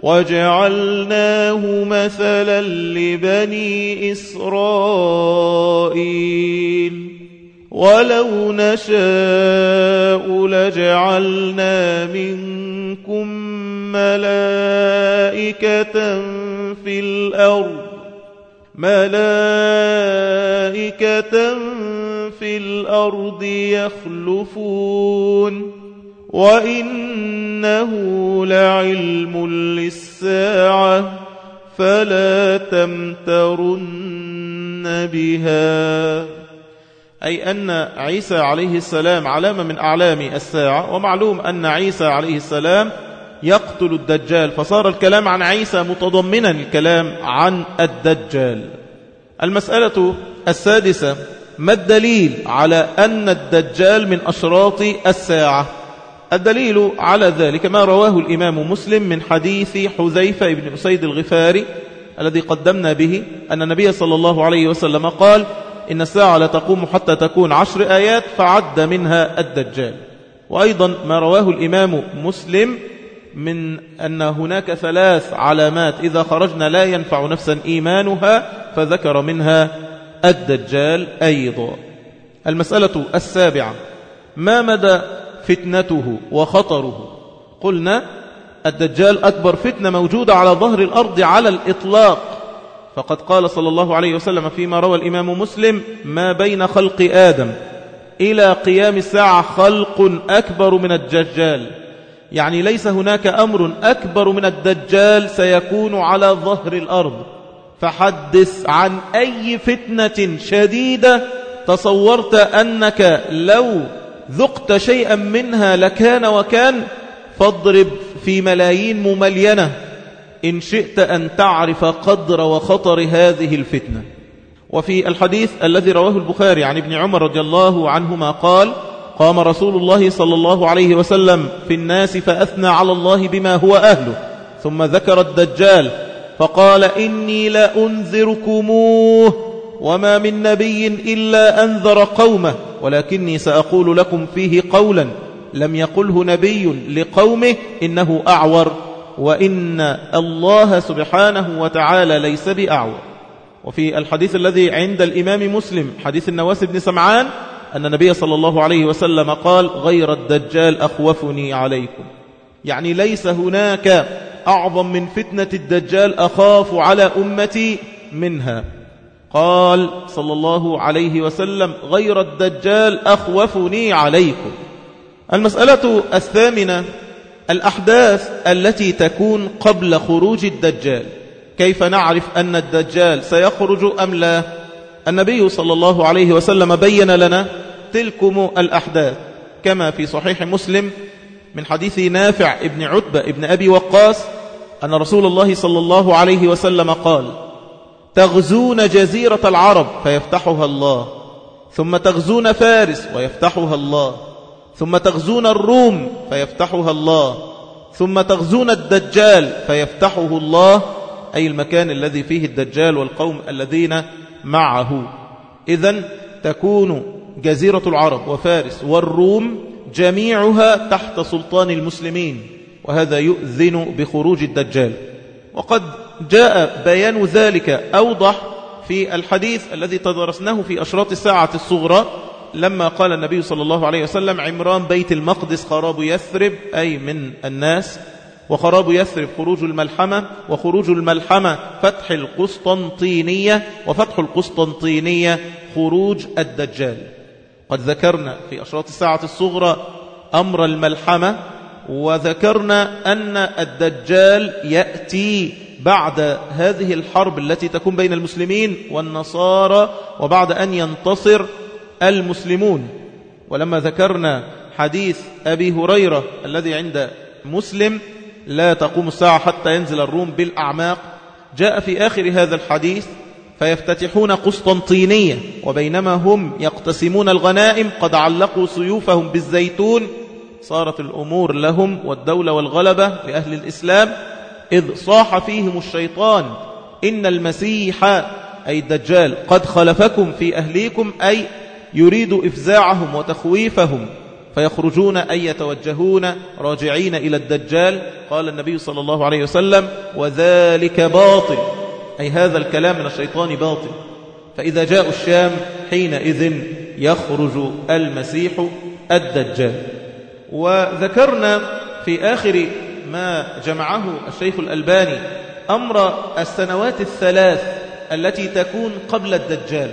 وجعلناه مثلا لبني إسرائيل. ولو نشاء لجعلنا منكم ملائكة في الأرض. ملائكة في الأرض يخلفون. وإنه لعلم للساعة فلا تمترن بها أي أن عيسى عليه السلام علامة من أعلام الساعة ومعلوم أن عيسى عليه السلام يقتل الدجال فصار الكلام عن عيسى متضمنا الكلام عن الدجال. المسألة السادسة ما الدليل على أن الدجال من أشراط الساعة؟ الدليل على ذلك ما رواه الإمام مسلم من حديث حذيفة بن أسيد الغفاري الذي قدمنا به أن النبي صلى الله عليه وسلم قال إن الساعة لا تقوم حتى تكون عشر آيات فعد منها الدجال. وأيضا ما رواه الإمام مسلم من أن هناك ثلاث علامات إذا خرجنا لا ينفع نفسا إيمانها فذكر منها الدجال أيضا. المسألة السابعة ما مدى فتنته وخطره. قلنا الدجال أكبر فتنة موجودة على ظهر الأرض على الإطلاق. فقد قال صلى الله عليه وسلم فيما روى الإمام مسلم ما بين خلق آدم إلى قيام الساعة خلق أكبر من الدجال. يعني ليس هناك أمر أكبر من الدجال سيكون على ظهر الأرض. فحدث عن أي فتنة شديدة تصورت أنك لو ذقت شيئا منها لكان وكان فاضرب في ملايين مملينة. إن شئت أن تعرف قدر وخطر هذه الفتنة. وفي الحديث الذي رواه البخاري عن ابن عمر رضي الله عنهما قال قام رسول الله صلى الله عليه وسلم في الناس فأثنى على الله بما هو أهله. ثم ذكر الدجال فقال إني لأنذركموه. وما من نبي إلا أنذر قومه ولكني سأقول لكم فيه قولا لم يقله نبي لقومه إنه أعور وإن الله سبحانه وتعالى ليس بأعور. وفي الحديث الذي عند الإمام مسلم حديث النواس بن سمعان أن النبي صلى الله عليه وسلم قال غير الدجال أخوفني عليكم. يعني ليس هناك أعظم من فتنة الدجال أخاف على أمتي منها. قال صلى الله عليه وسلم غير الدجال أخوفني عليكم. المسألة الثامنة الأحداث التي تكون قبل خروج الدجال. كيف نعرف أن الدجال سيخرج أم لا؟ النبي صلى الله عليه وسلم بين لنا تلكم الأحداث كما في صحيح مسلم من حديث نافع ابن عتبة ابن أبي وقاص أن رسول الله صلى الله عليه وسلم قال تغزون جزيرة العرب فيفتحها الله. ثم تغزون فارس ويفتحها الله. ثم تغزون الروم فيفتحها الله. ثم تغزون الدجال فيفتحه الله. أي المكان الذي فيه الدجال والقوم الذين معه. إذا تكون جزيرة العرب وفارس والروم جميعها تحت سلطان المسلمين وهذا يؤذن بخروج الدجال. وقد جاء بيان ذلك أوضح في الحديث الذي تدرسناه في أشراط الساعة الصغرى لما قال النبي صلى الله عليه وسلم عمران بيت المقدس خراب يثرب أي من الناس وخراب يثرب خروج الملحمة وخروج الملحمة فتح القسطنطينية وفتح القسطنطينية خروج الدجال. قد ذكرنا في أشراط الساعة الصغرى أمر الملحمة وذكرنا أن الدجال يأتي بعد هذه الحرب التي تكون بين المسلمين والنصارى وبعد أن ينتصر المسلمون. ولما ذكرنا حديث أبي هريرة الذي عند مسلم لا تقوم الساعة حتى ينزل الروم بالأعماق جاء في آخر هذا الحديث فيفتتحون قسطنطينية وبينما هم يقتسمون الغنائم قد علقوا سيوفهم بالزيتون. صارت الأمور لهم والدولة والغلبة لأهل الإسلام إذ صاح فيهم الشيطان إن المسيح أي الدجال قد خلفكم في أهليكم أي يريد إفزاعهم وتخويفهم فيخرجون أي يتوجهون راجعين إلى الدجال قال النبي صلى الله عليه وسلم وذلك باطل أي هذا الكلام من الشيطان باطل. فإذا جاء الشام حينئذ يخرج المسيح الدجال. وذكرنا في آخر ما جمعه الشيخ الألباني أمر السنوات الثلاث التي تكون قبل الدجال.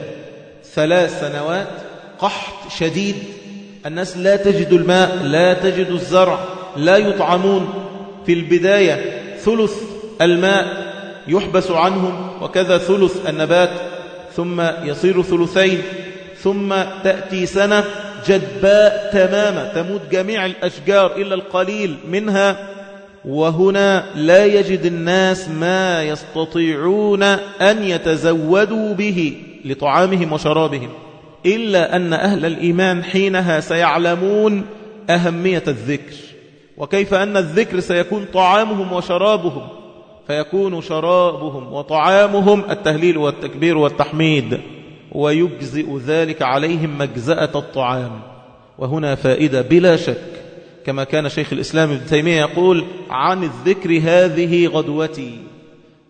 ثلاث سنوات قحط شديد. الناس لا تجد الماء لا تجد الزرع لا يطعمون. في البداية ثلث الماء يحبس عنهم وكذا ثلث النبات ثم يصير ثلثين ثم تأتي سنة جدباء تماما. تموت جميع الأشجار إلا القليل منها وهنا لا يجد الناس ما يستطيعون أن يتزودوا به لطعامهم وشرابهم إلا أن أهل الإيمان حينها سيعلمون أهمية الذكر وكيف أن الذكر سيكون طعامهم وشرابهم فيكون شرابهم وطعامهم التهليل والتكبير والتحميد ويجزئ ذلك عليهم مجزأة الطعام وهنا فائدة بلا شك كما كان شيخ الإسلام ابن تيمية يقول عن الذكر هذه غدوتي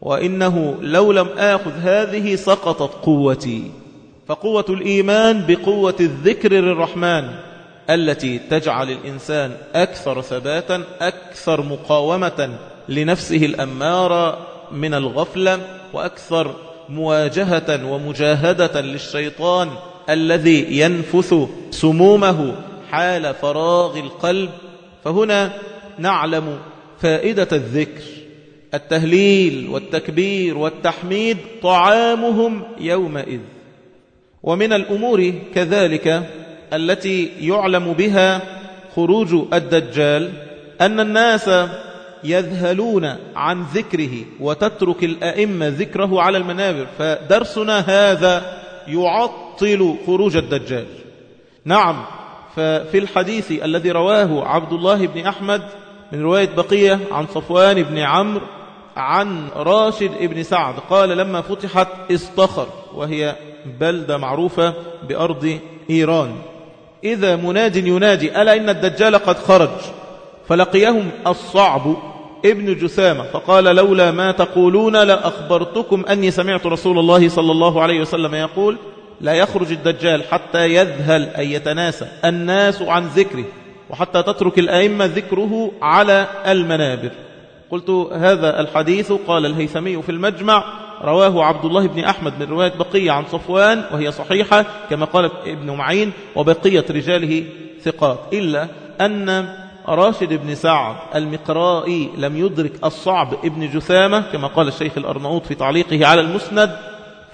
وإنه لو لم آخذ هذه سقطت قوتي. فقوة الإيمان بقوة الذكر للرحمن التي تجعل الإنسان أكثر ثباتا أكثر مقاومة لنفسه الأمارة من الغفلة وأكثر مواجهة ومجاهدة للشيطان الذي ينفث سمومه حال فراغ القلب فهنا نعلم فائدة الذكر. التهليل والتكبير والتحميد طعامهم يومئذ. ومن الأمور كذلك التي يعلم بها خروج الدجال أن الناس يذهلون عن ذكره وتترك الأئمة ذكره على المنابر فدرسنا هذا يعطل خروج الدجال. نعم ففي الحديث الذي رواه عبد الله بن أحمد من رواية بقية عن صفوان بن عمرو عن راشد بن سعد قال لما فتحت استخر وهي بلدة معروفة بأرض إيران. إذا مناد ينادي ألا إن الدجال قد خرج؟ فلقيهم الصعب ابن جسامة فقال لولا ما تقولون لأخبرتكم أني سمعت رسول الله صلى الله عليه وسلم يقول لا يخرج الدجال حتى يذهل أن يتناسى. الناس عن ذكره وحتى تترك الأئمة ذكره على المنابر. قلت هذا الحديث قال الهيثمي في المجمع رواه عبد الله بن أحمد من رواية بقية عن صفوان وهي صحيحة كما قالت ابن معين وبقية رجاله ثقات. إلا أن راشد بن سعد المقرائي لم يدرك الصعب ابن جثامة كما قال الشيخ الأرناؤوط في تعليقه على المسند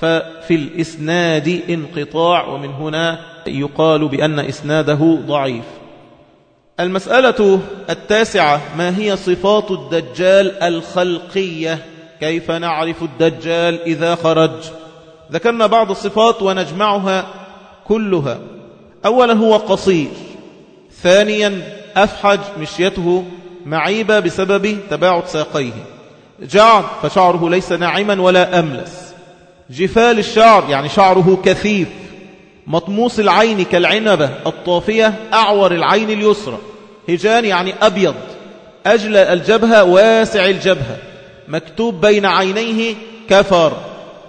ففي الإسناد انقطاع ومن هنا يقال بأن إسناده ضعيف. المسألة التاسعة ما هي صفات الدجال الخلقية؟ كيف نعرف الدجال إذا خرج؟ ذكرنا بعض الصفات ونجمعها كلها. أولا هو قصير. ثانيا أفحج مشيته معيبة بسبب تباعد ساقيه. جعد فشعره ليس ناعما ولا أملس. جفال الشعر يعني شعره كثيف مطموس العين كالعنبة الطافية أعور العين اليسرى هجان يعني أبيض أجل الجبهة واسع الجبهة مكتوب بين عينيه كفر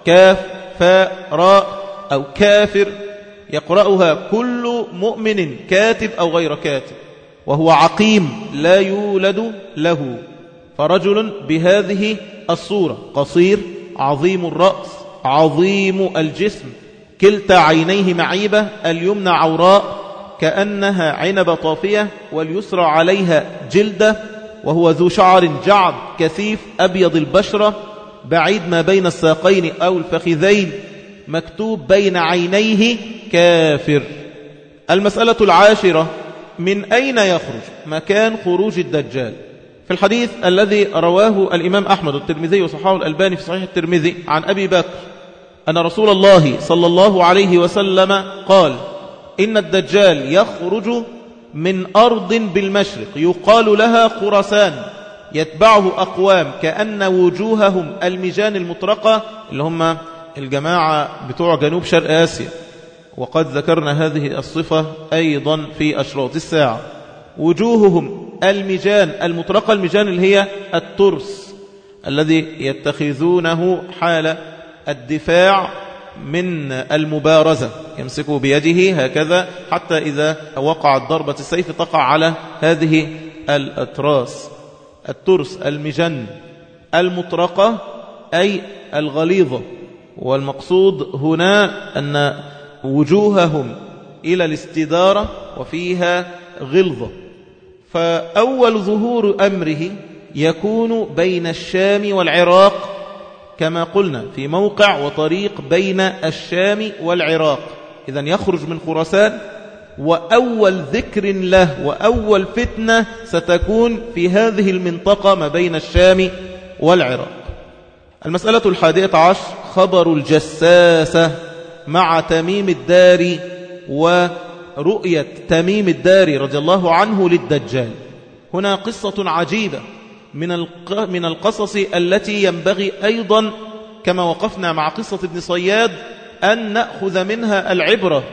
كاف فاء راء أو كافر يقرأها كل مؤمن كاتب أو غير كاتب وهو عقيم لا يولد له فرجل بهذه الصورة قصير عظيم الرأس. عظيم الجسم. كلتا عينيه معيبة اليمنى عوراء كأنها عنب طافية واليسرى عليها جلدة وهو ذو شعر جعد كثيف أبيض البشرة بعيد ما بين الساقين أو الفخذين مكتوب بين عينيه كافر. المسألة العاشرة من أين يخرج؟ مكان خروج الدجال. في الحديث الذي رواه الإمام أحمد الترمذي وصححه الألباني في صحيح الترمذي عن أبي بكر أن رسول الله صلى الله عليه وسلم قال إن الدجال يخرج من أرض بالمشرق يقال لها خرسان يتبعه أقوام كأن وجوههم المجان المطرقة اللي هم الجماعة بتوع جنوب شرق آسيا. وقد ذكرنا هذه الصفة أيضا في أشراط الساعة. وجوههم المجان المطرقة المجان اللي هي الترس الذي يتخذونه حال الدفاع من المبارزة. يمسكه بيده هكذا حتى إذا وقعت ضربة السيف تقع على هذه الأتراس. الترس المجن المطرقة أي الغليظة. والمقصود هنا أن وجوههم إلى الاستدارة وفيها غلظة. فأول ظهور أمره يكون بين الشام والعراق كما قلنا في موقع وطريق بين الشام والعراق. إذا يخرج من خراسان وأول ذكر له وأول فتنة ستكون في هذه المنطقة ما بين الشام والعراق. المسألة الحادية عشر خبر الجساسة مع تميم الداري ورؤية تميم الداري رضي الله عنه للدجال. هنا قصة عجيبة من من القصص التي ينبغي أيضا كما وقفنا مع قصة ابن صياد أن نأخذ منها العبرة.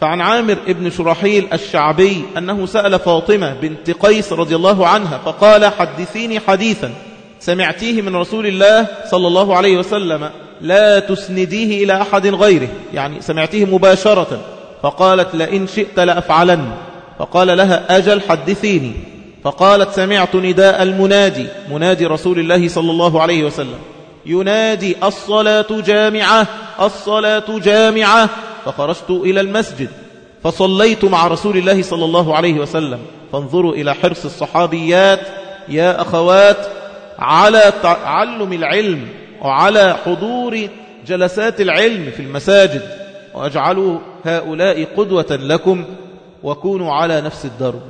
فعن عامر ابن شرحيل الشعبي أنه سأل فاطمة بنت قيس رضي الله عنها فقال حدثيني حديثا سمعتيه من رسول الله صلى الله عليه وسلم لا تسنديه إلى أحد غيره. يعني سمعتيه مباشرة. فقالت لئن شئت لأفعلن. فقال لها أجل حدثيني. فقالت سمعت نداء المنادي منادي رسول الله صلى الله عليه وسلم. ينادي الصلاة جامعة الصلاة جامعة. فخرجت إلى المسجد. فصليت مع رسول الله صلى الله عليه وسلم. فانظروا إلى حرص الصحابيات. يا أخوات على تعلم العلم وعلى حضور جلسات العلم في المساجد. وأجعلوا هؤلاء قدوة لكم وكونوا على نفس الدرب.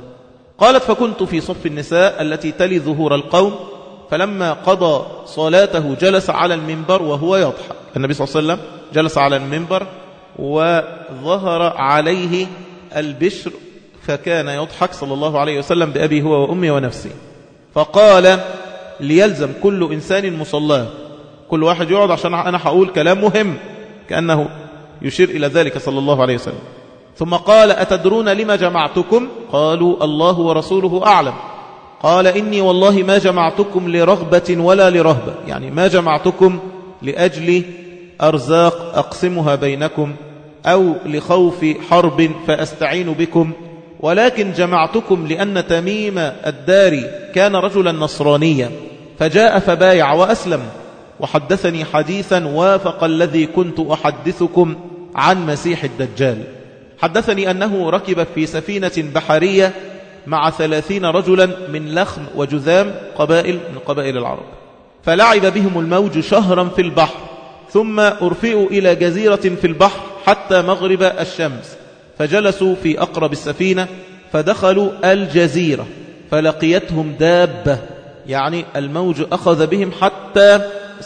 قالت فكنت في صف النساء التي تلي ظهور القوم فلما قضى صلاته جلس على المنبر وهو يضحك النبي صلى الله عليه وسلم جلس على المنبر وظهر عليه البشر فكان يضحك صلى الله عليه وسلم بأبي هو وأمي ونفسي فقال ليلزم كل إنسان مصلاه. كل واحد يقعد عشان أنا هقول كلام مهم كأنه يشير إلى ذلك صلى الله عليه وسلم. ثم قال أتدرون لما جمعتكم؟ قالوا الله ورسوله أعلم. قال إني والله ما جمعتكم لرغبة ولا لرهبة. يعني ما جمعتكم لأجل أرزاق أقسمها بينكم أو لخوف حرب فأستعين بكم. ولكن جمعتكم لأن تميم الداري كان رجلا نصرانيا. فجاء فبايع وأسلم. وحدثني حديثا وافق الذي كنت أحدثكم عن مسيح الدجال. حدثني أنه ركب في سفينة بحرية مع ثلاثين رجلا من لخم وجذام قبائل من قبائل العرب. فلعب بهم الموج شهرا في البحر ثم أرفئوا إلى جزيرة في البحر حتى مغرب الشمس. فجلسوا في أقرب السفينة فدخلوا الجزيرة فلقيتهم دابة يعني الموج أخذ بهم حتى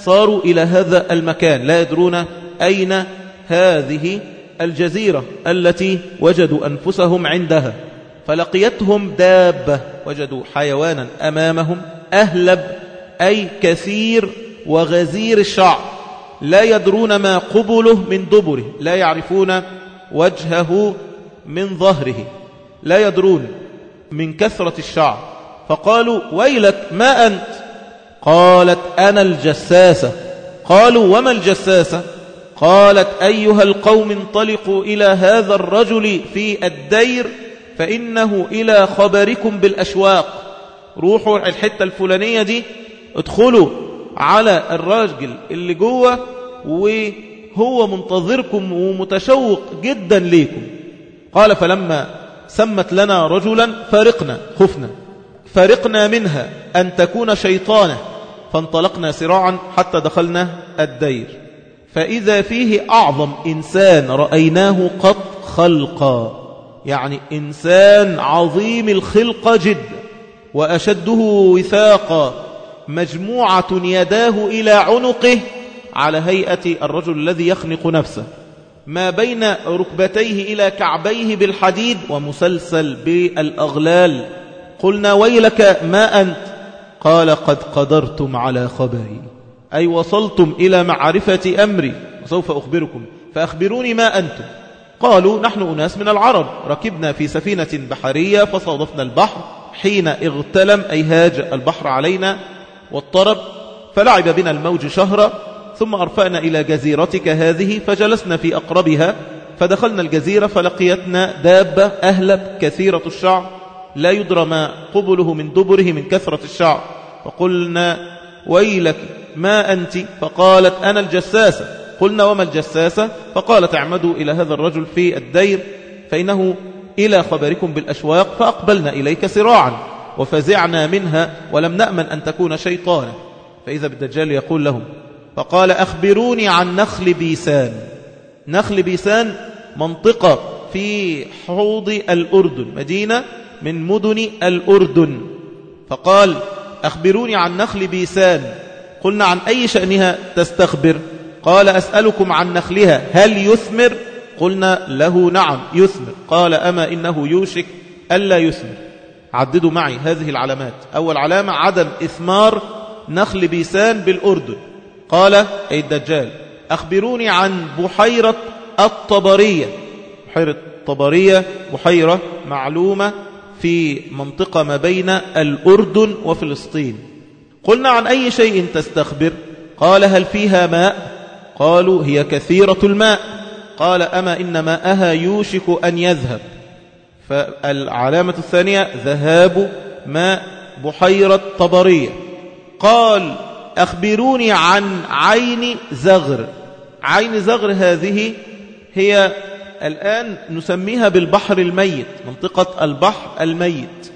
صاروا إلى هذا المكان. لا يدرون أين هذه الجزيرة التي وجدوا أنفسهم عندها. فلقيتهم دابة. وجدوا حيوانا أمامهم. أهلب أي كثير وغزير الشعر. لا يدرون ما قبله من دبره. لا يعرفون وجهه من ظهره. لا يدرون من كثرة الشعر. فقالوا ويلك ما أنت؟ قالت أنا الجساسة قالوا وما الجساسة قالت أيها القوم انطلقوا إلى هذا الرجل في الدير فإنه إلى خبركم بالأشواق. روحوا الحتة الفلانية دي ادخلوا على الراجل اللي جوه وهو منتظركم ومتشوق جدا ليكم. قال فلما سمت لنا رجلا فارقنا خفنا. فارقنا منها أن تكون شيطانة. فانطلقنا سراعا حتى دخلنا الدير. فإذا فيه أعظم إنسان رأيناه قط خلقا يعني إنسان عظيم الخلق جدا وأشده وثاقا مجموعة يداه إلى عنقه على هيئة الرجل الذي يخنق نفسه. ما بين ركبتيه إلى كعبيه بالحديد ومسلسل بالأغلال. قلنا ويلك ما أنت؟ قال قد قدرتم على خبري. أي وصلتم إلى معرفة أمري. وسوف أخبركم. فأخبروني ما أنتم. قالوا نحن أناس من العرب. ركبنا في سفينة بحرية فصادفنا البحر حين اغتلم. أي هاج البحر علينا واضطرب فلعب بنا الموج شهرا. ثم أرفأنا إلى جزيرتك هذه فجلسنا في أقربها. فدخلنا الجزيرة فلقيتنا دابة أهلب كثيرة الشعر لا يدرى ما قبله من دبره من كثرة الشعر. فقلنا ويلك ما أنت؟ فقالت أنا الجساسة. قلنا وما الجساسة؟ فقالت اعمدوا إلى هذا الرجل في الدير فإنه إلى خبركم بالأشواق فأقبلنا إليك سراعا وفزعنا منها ولم نأمن أن تكون شيطانا. فإذا بالدجال يقول لهم فقال أخبروني عن نخل بيسان. نخل بيسان منطقة في حوض الأردن مدينة من مدن الأردن. فقال أخبروني عن نخل بيسان. قلنا عن أي شأنها تستخبر؟ قال أسألكم عن نخلها. هل يثمر؟ قلنا له نعم يثمر. قال أما إنه يوشك ألا يثمر. عددوا معي هذه العلامات. أول علامة عدم إثمار نخل بيسان بالأردن. قال أي الدجال أخبروني عن بحيرة الطبرية. بحيرة الطبرية بحيرة معلومة في منطقة ما بين الأردن وفلسطين. قلنا عن أي شيء تستخبر؟ قال هل فيها ماء؟ قالوا هي كثيرة الماء. قال أما إن ماءها يوشك أن يذهب. فالعلامة الثانية ذهاب ماء بحيرة طبرية. قال أخبروني عن عين زغر. عين زغر هذه هي الآن نسميها بالبحر الميت منطقة البحر الميت.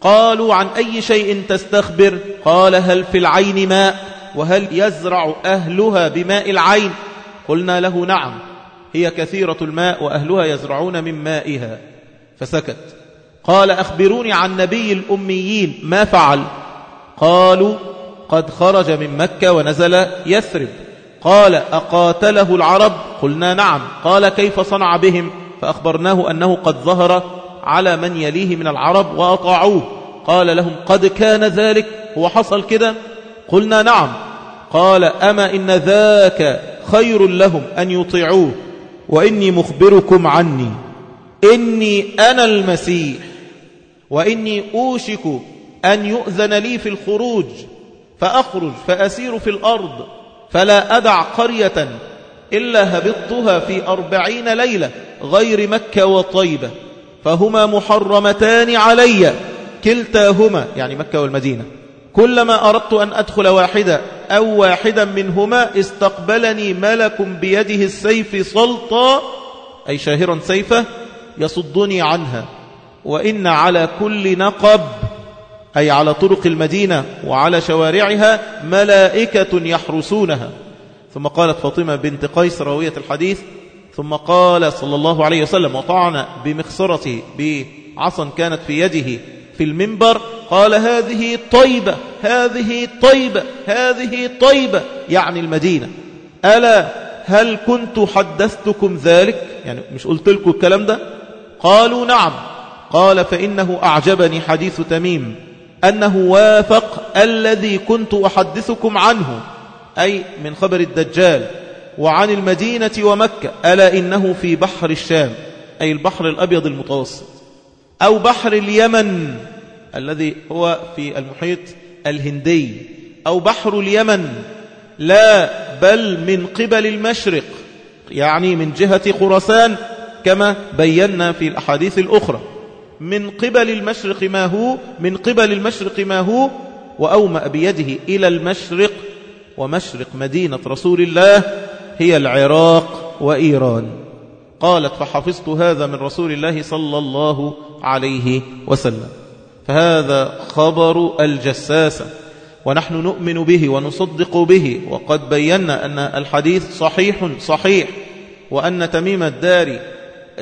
قالوا عن أي شيء تستخبر؟ قال هل في العين ماء؟ وهل يزرع أهلها بماء العين؟ قلنا له نعم هي كثيرة الماء وأهلها يزرعون من مائها. فسكت. قال أخبروني عن نبي الأميين ما فعل؟ قالوا قد خرج من مكة ونزل يثرب. قال أقاتله العرب؟ قلنا نعم. قال كيف صنع بهم؟ فأخبرناه أنه قد ظهر على من يليه من العرب وأطاعوه. قال لهم قد كان ذلك؟ هو حصل كده؟ قلنا نعم. قال أما إن ذاك خير لهم أن يطيعوه؟ وإني مخبركم عني. إني أنا المسيح. وإني أوشك أن يؤذن لي في الخروج. فأخرج فأسير في الأرض. فلا أدع قرية إلا هبطتها في أربعين ليلة غير مكة وطيبة. فهما محرمتان علي كلتاهما يعني مكة والمدينة. كلما أردت أن أدخل واحدة أو واحدا منهما استقبلني ملك بيده السيف سلطا أي شاهرا سيفة يصدني عنها. وإن على كل نقب. أي على طرق المدينة وعلى شوارعها ملائكة يحرسونها. ثم قالت فاطمة بنت قيس راوية الحديث ثم قال صلى الله عليه وسلم وطعن بمخصرته بعصا كانت في يده في المنبر قال هذه طيبة هذه طيبة هذه طيبة يعني المدينة. ألا هل كنت حدثتكم ذلك؟ يعني مش قلت لكم الكلام ده؟ قالوا نعم. قال فإنه أعجبني حديث تميم. أنه وافق الذي كنت أحدثكم عنه أي من خبر الدجال وعن المدينة ومكة ألا إنه في بحر الشام أي البحر الأبيض المتوسط أو بحر اليمن الذي هو في المحيط الهندي أو بحر اليمن لا بل من قبل المشرق يعني من جهة خرسان كما بينا في الأحاديث الأخرى. من قبل المشرق ما هو من قبل المشرق ما هو وأومأ بيده إلى المشرق ومشرق مدينة رسول الله هي العراق وإيران. قالت فحفظت هذا من رسول الله صلى الله عليه وسلم فهذا خبر الجساسة ونحن نؤمن به ونصدق به وقد بينا أن الحديث صحيح صحيح وأن تميم الداري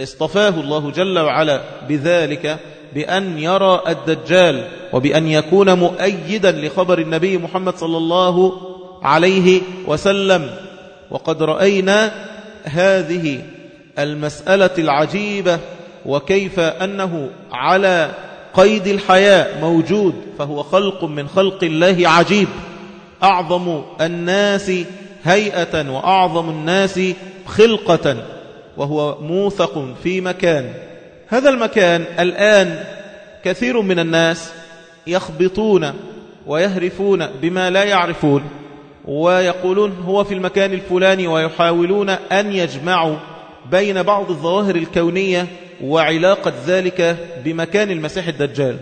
اصطفاه الله جل وعلا بذلك بأن يرى الدجال وبأن يكون مؤيدا لخبر النبي محمد صلى الله عليه وسلم. وقد رأينا هذه المسألة العجيبة وكيف أنه على قيد الحياة موجود فهو خلق من خلق الله عجيب. أعظم الناس هيئة وأعظم الناس خلقة. وهو موثق في مكان. هذا المكان الآن كثير من الناس يخبطون ويهرفون بما لا يعرفون ويقولون هو في المكان الفلاني ويحاولون أن يجمعوا بين بعض الظواهر الكونية وعلاقة ذلك بمكان المسيح الدجال.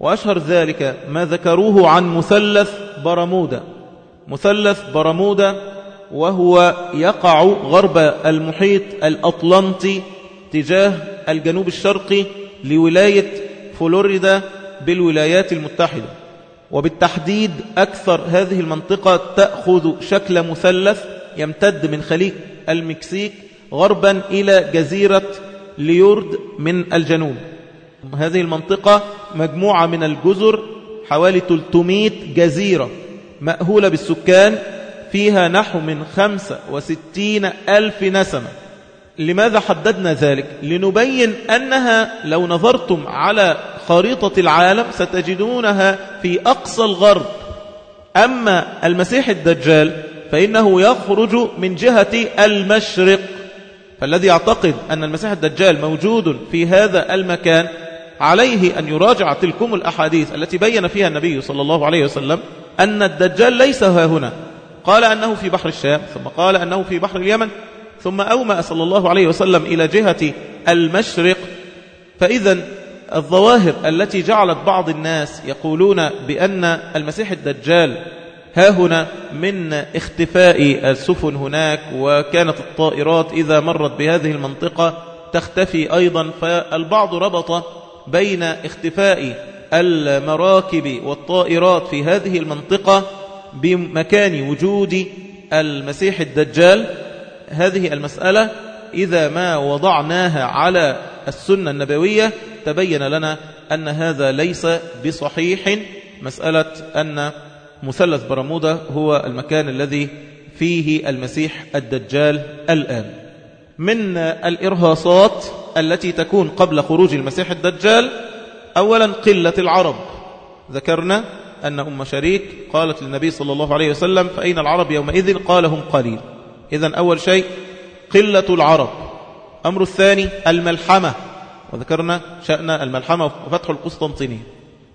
وأشهر ذلك ما ذكروه عن مثلث برمودا. مثلث برمودا وهو يقع غرب المحيط الأطلنطي تجاه الجنوب الشرقي لولاية فلوريدا بالولايات المتحدة. وبالتحديد أكثر هذه المنطقة تأخذ شكل مثلث يمتد من خليج المكسيك غربا إلى جزيرة ليورد من الجنوب. هذه المنطقة مجموعة من الجزر حوالي 300 جزيرة مأهولة بالسكان فيها نحو من 65 ألف نسمة. لماذا حددنا ذلك؟ لنبين أنها لو نظرتم على خريطة العالم ستجدونها في أقصى الغرب. أما المسيح الدجال فإنه يخرج من جهة المشرق. فالذي يعتقد أن المسيح الدجال موجود في هذا المكان عليه أن يراجع تلكم الأحاديث التي بين فيها النبي صلى الله عليه وسلم أن الدجال ليس ها هنا. قال أنه في بحر الشام ثم قال أنه في بحر اليمن ثم أومأ صلى الله عليه وسلم إلى جهة المشرق فإذا الظواهر التي جعلت بعض الناس يقولون بأن المسيح الدجال ها هنا من اختفاء السفن هناك وكانت الطائرات إذا مرت بهذه المنطقة تختفي أيضا فالبعض ربط بين اختفاء المراكب والطائرات في هذه المنطقة بمكان وجود المسيح الدجال. هذه المسألة إذا ما وضعناها على السنة النبوية تبين لنا أن هذا ليس بصحيح. مسألة أن مثلث برمودا هو المكان الذي فيه المسيح الدجال الآن. من الإرهاصات التي تكون قبل خروج المسيح الدجال أولا قلة العرب. ذكرنا أن أم شريك قالت للنبي صلى الله عليه وسلم فأين العرب يومئذ؟ قال هم قليل. إذا أول شيء قلة العرب. أمر الثاني الملحمة. وذكرنا شأن الملحمة وفتح القسطنطينية.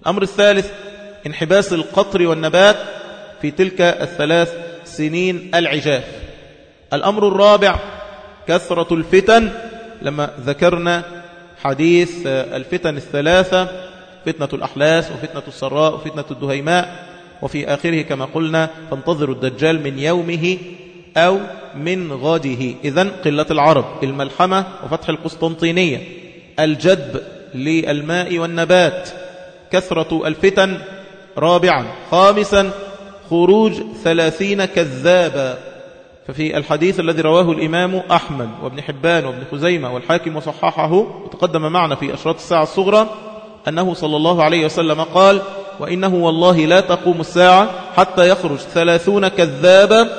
الأمر الثالث انحباس القطر والنبات في تلك الثلاث سنين العجاف. الأمر الرابع كثرة الفتن. لما ذكرنا حديث الفتن الثلاثة فتنة الأحلاس وفتنة السراء وفتنة الدهيماء. وفي آخره كما قلنا فانتظروا الدجال من يومه أو من غده إذن قلة العرب الملحمة وفتح القسطنطينية. الجدب للماء والنبات. كثرة الفتن. رابعا خامسا خروج ثلاثين كذابا. ففي الحديث الذي رواه الإمام أحمد وابن حبان وابن خزيمة والحاكم وصححه وتقدم معنا في أشراط الساعة الصغرى أنه صلى الله عليه وسلم قال وإنه والله لا تقوم الساعة حتى يخرج ثلاثون كذابا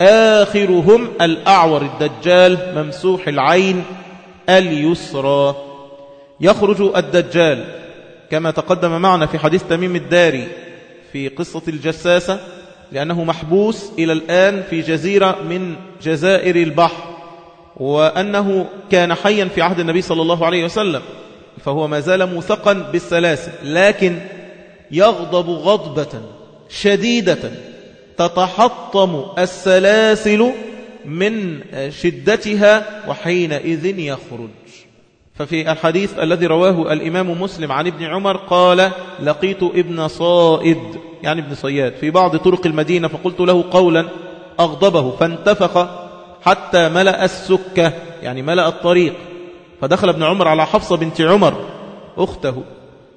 آخرهم الأعور الدجال ممسوح العين اليسرى. يخرج الدجال كما تقدم معنا في حديث تميم الداري في قصة الجساسة لأنه محبوس إلى الآن في جزيرة من جزائر البحر وأنه كان حيا في عهد النبي صلى الله عليه وسلم. فهو ما زال موثقا بالسلاسل لكن يغضب غضبة شديدة تتحطم السلاسل من شدتها وحينئذ يخرج. ففي الحديث الذي رواه الإمام مسلم عن ابن عمر قال لقيت ابن صائد يعني ابن صياد في بعض طرق المدينة فقلت له قولا أغضبه فانتفخ حتى ملأ السكة يعني ملأ الطريق. فدخل ابن عمر على حفصة بنت عمر أخته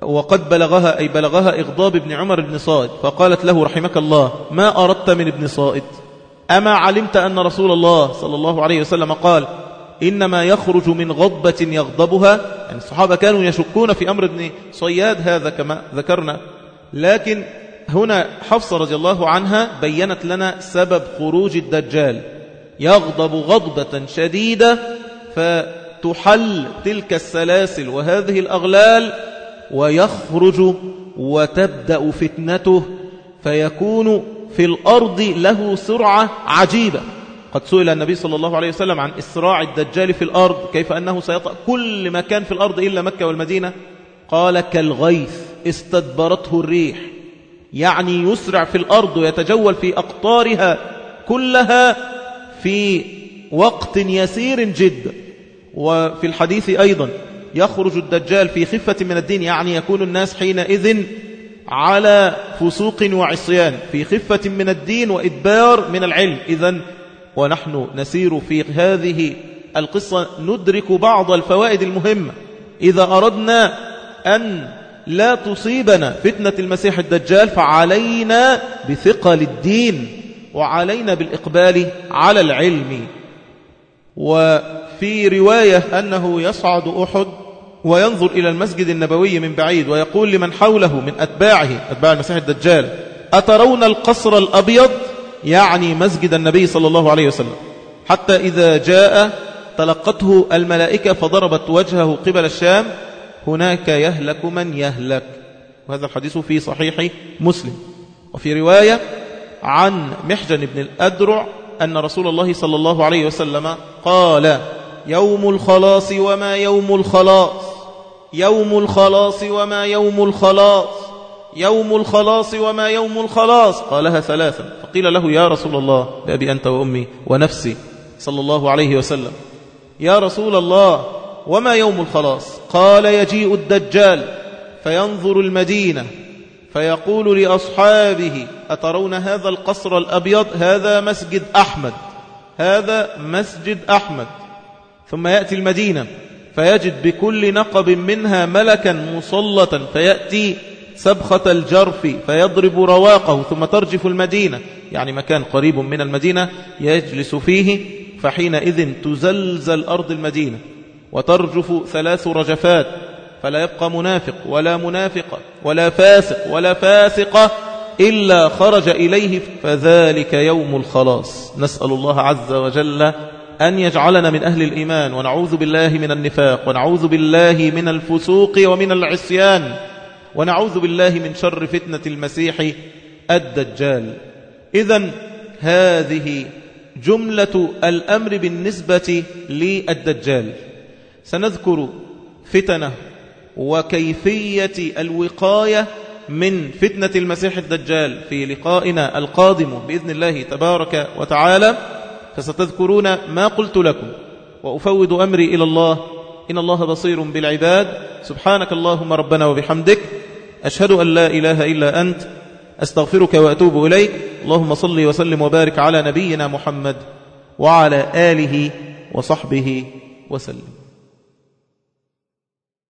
وقد بلغها أي بلغها إغضاب ابن عمر بن صائد فقالت له رحمك الله ما أردت من ابن صائد؟ أما علمت أن رسول الله صلى الله عليه وسلم قال إنما يخرج من غضبة يغضبها يعني الصحابة كانوا يشكون في أمر ابن صياد هذا كما ذكرنا. لكن هنا حفصة رضي الله عنها بينت لنا سبب خروج الدجال يغضب غضبة شديدة فتحل تلك السلاسل وهذه الأغلال ويخرج وتبدأ فتنته فيكون في الأرض له سرعة عجيبة. قد سئل النبي صلى الله عليه وسلم عن إسراع الدجال في الأرض كيف أنه سيطأ كل مكان في الأرض إلا مكة والمدينة؟ قال كالغيث استدبرته الريح. يعني يسرع في الأرض ويتجول في أقطارها كلها في وقت يسير جدا وفي الحديث أيضا يخرج الدجال في خفة من الدين يعني يكون الناس حينئذ على فسوق وعصيان في خفة من الدين وإدبار من العلم. إذا ونحن نسير في هذه القصة ندرك بعض الفوائد المهمة إذا أردنا أن لا تصيبنا فتنة المسيح الدجال فعلينا بثقل الدين وعلينا بالإقبال على العلم. رواية أنه يصعد أحد وينظر إلى المسجد النبوي من بعيد ويقول لمن حوله من أتباعه أتباع المسيح الدجال أترون القصر الأبيض؟ يعني مسجد النبي صلى الله عليه وسلم. حتى إذا جاء تلقته الملائكة فضربت وجهه قبل الشام هناك يهلك من يهلك. وهذا الحديث في صحيح مسلم. وفي رواية عن محجن بن الأدرع أن رسول الله صلى الله عليه وسلم قال يوم الخلاص وما يوم الخلاص. يوم الخلاص وما يوم الخلاص. يوم الخلاص وما يوم الخلاص. قالها ثلاثا. فقيل له يا رسول الله بأبي أنت وأمي ونفسي صلى الله عليه وسلم. يا رسول الله وما يوم الخلاص؟ قال يجيء الدجال فينظر المدينة فيقول لأصحابه أترون هذا القصر الأبيض؟ هذا مسجد أحمد. هذا مسجد أحمد. ثم يأتي المدينة فيجد بكل نقب منها ملكا مسلطا فيأتي سبخة الجرف فيضرب رواقه ثم ترجف المدينة. يعني مكان قريب من المدينة يجلس فيه فحينئذ تزلزل أرض المدينة وترجف ثلاث رجفات فلا يبقى منافق ولا منافقة ولا فاسق ولا فاسقة إلا خرج إليه فذلك يوم الخلاص. نسأل الله عز وجل أن يجعلنا من أهل الإيمان ونعوذ بالله من النفاق ونعوذ بالله من الفسوق ومن العصيان ونعوذ بالله من شر فتنة المسيح الدجال. إذا هذه جملة الأمر بالنسبة للدجال. سنذكر فتنة وكيفية الوقاية من فتنة المسيح الدجال في لقائنا القادم بإذن الله تبارك وتعالى. فستذكرون ما قلت لكم. وأفوض أمري إلى الله. إن الله بصير بالعباد. سبحانك اللهم ربنا وبحمدك. أشهد أن لا إله إلا أنت. أستغفرك وأتوب إليك. اللهم صل وسلم وبارك على نبينا محمد وعلى آله وصحبه وسلم.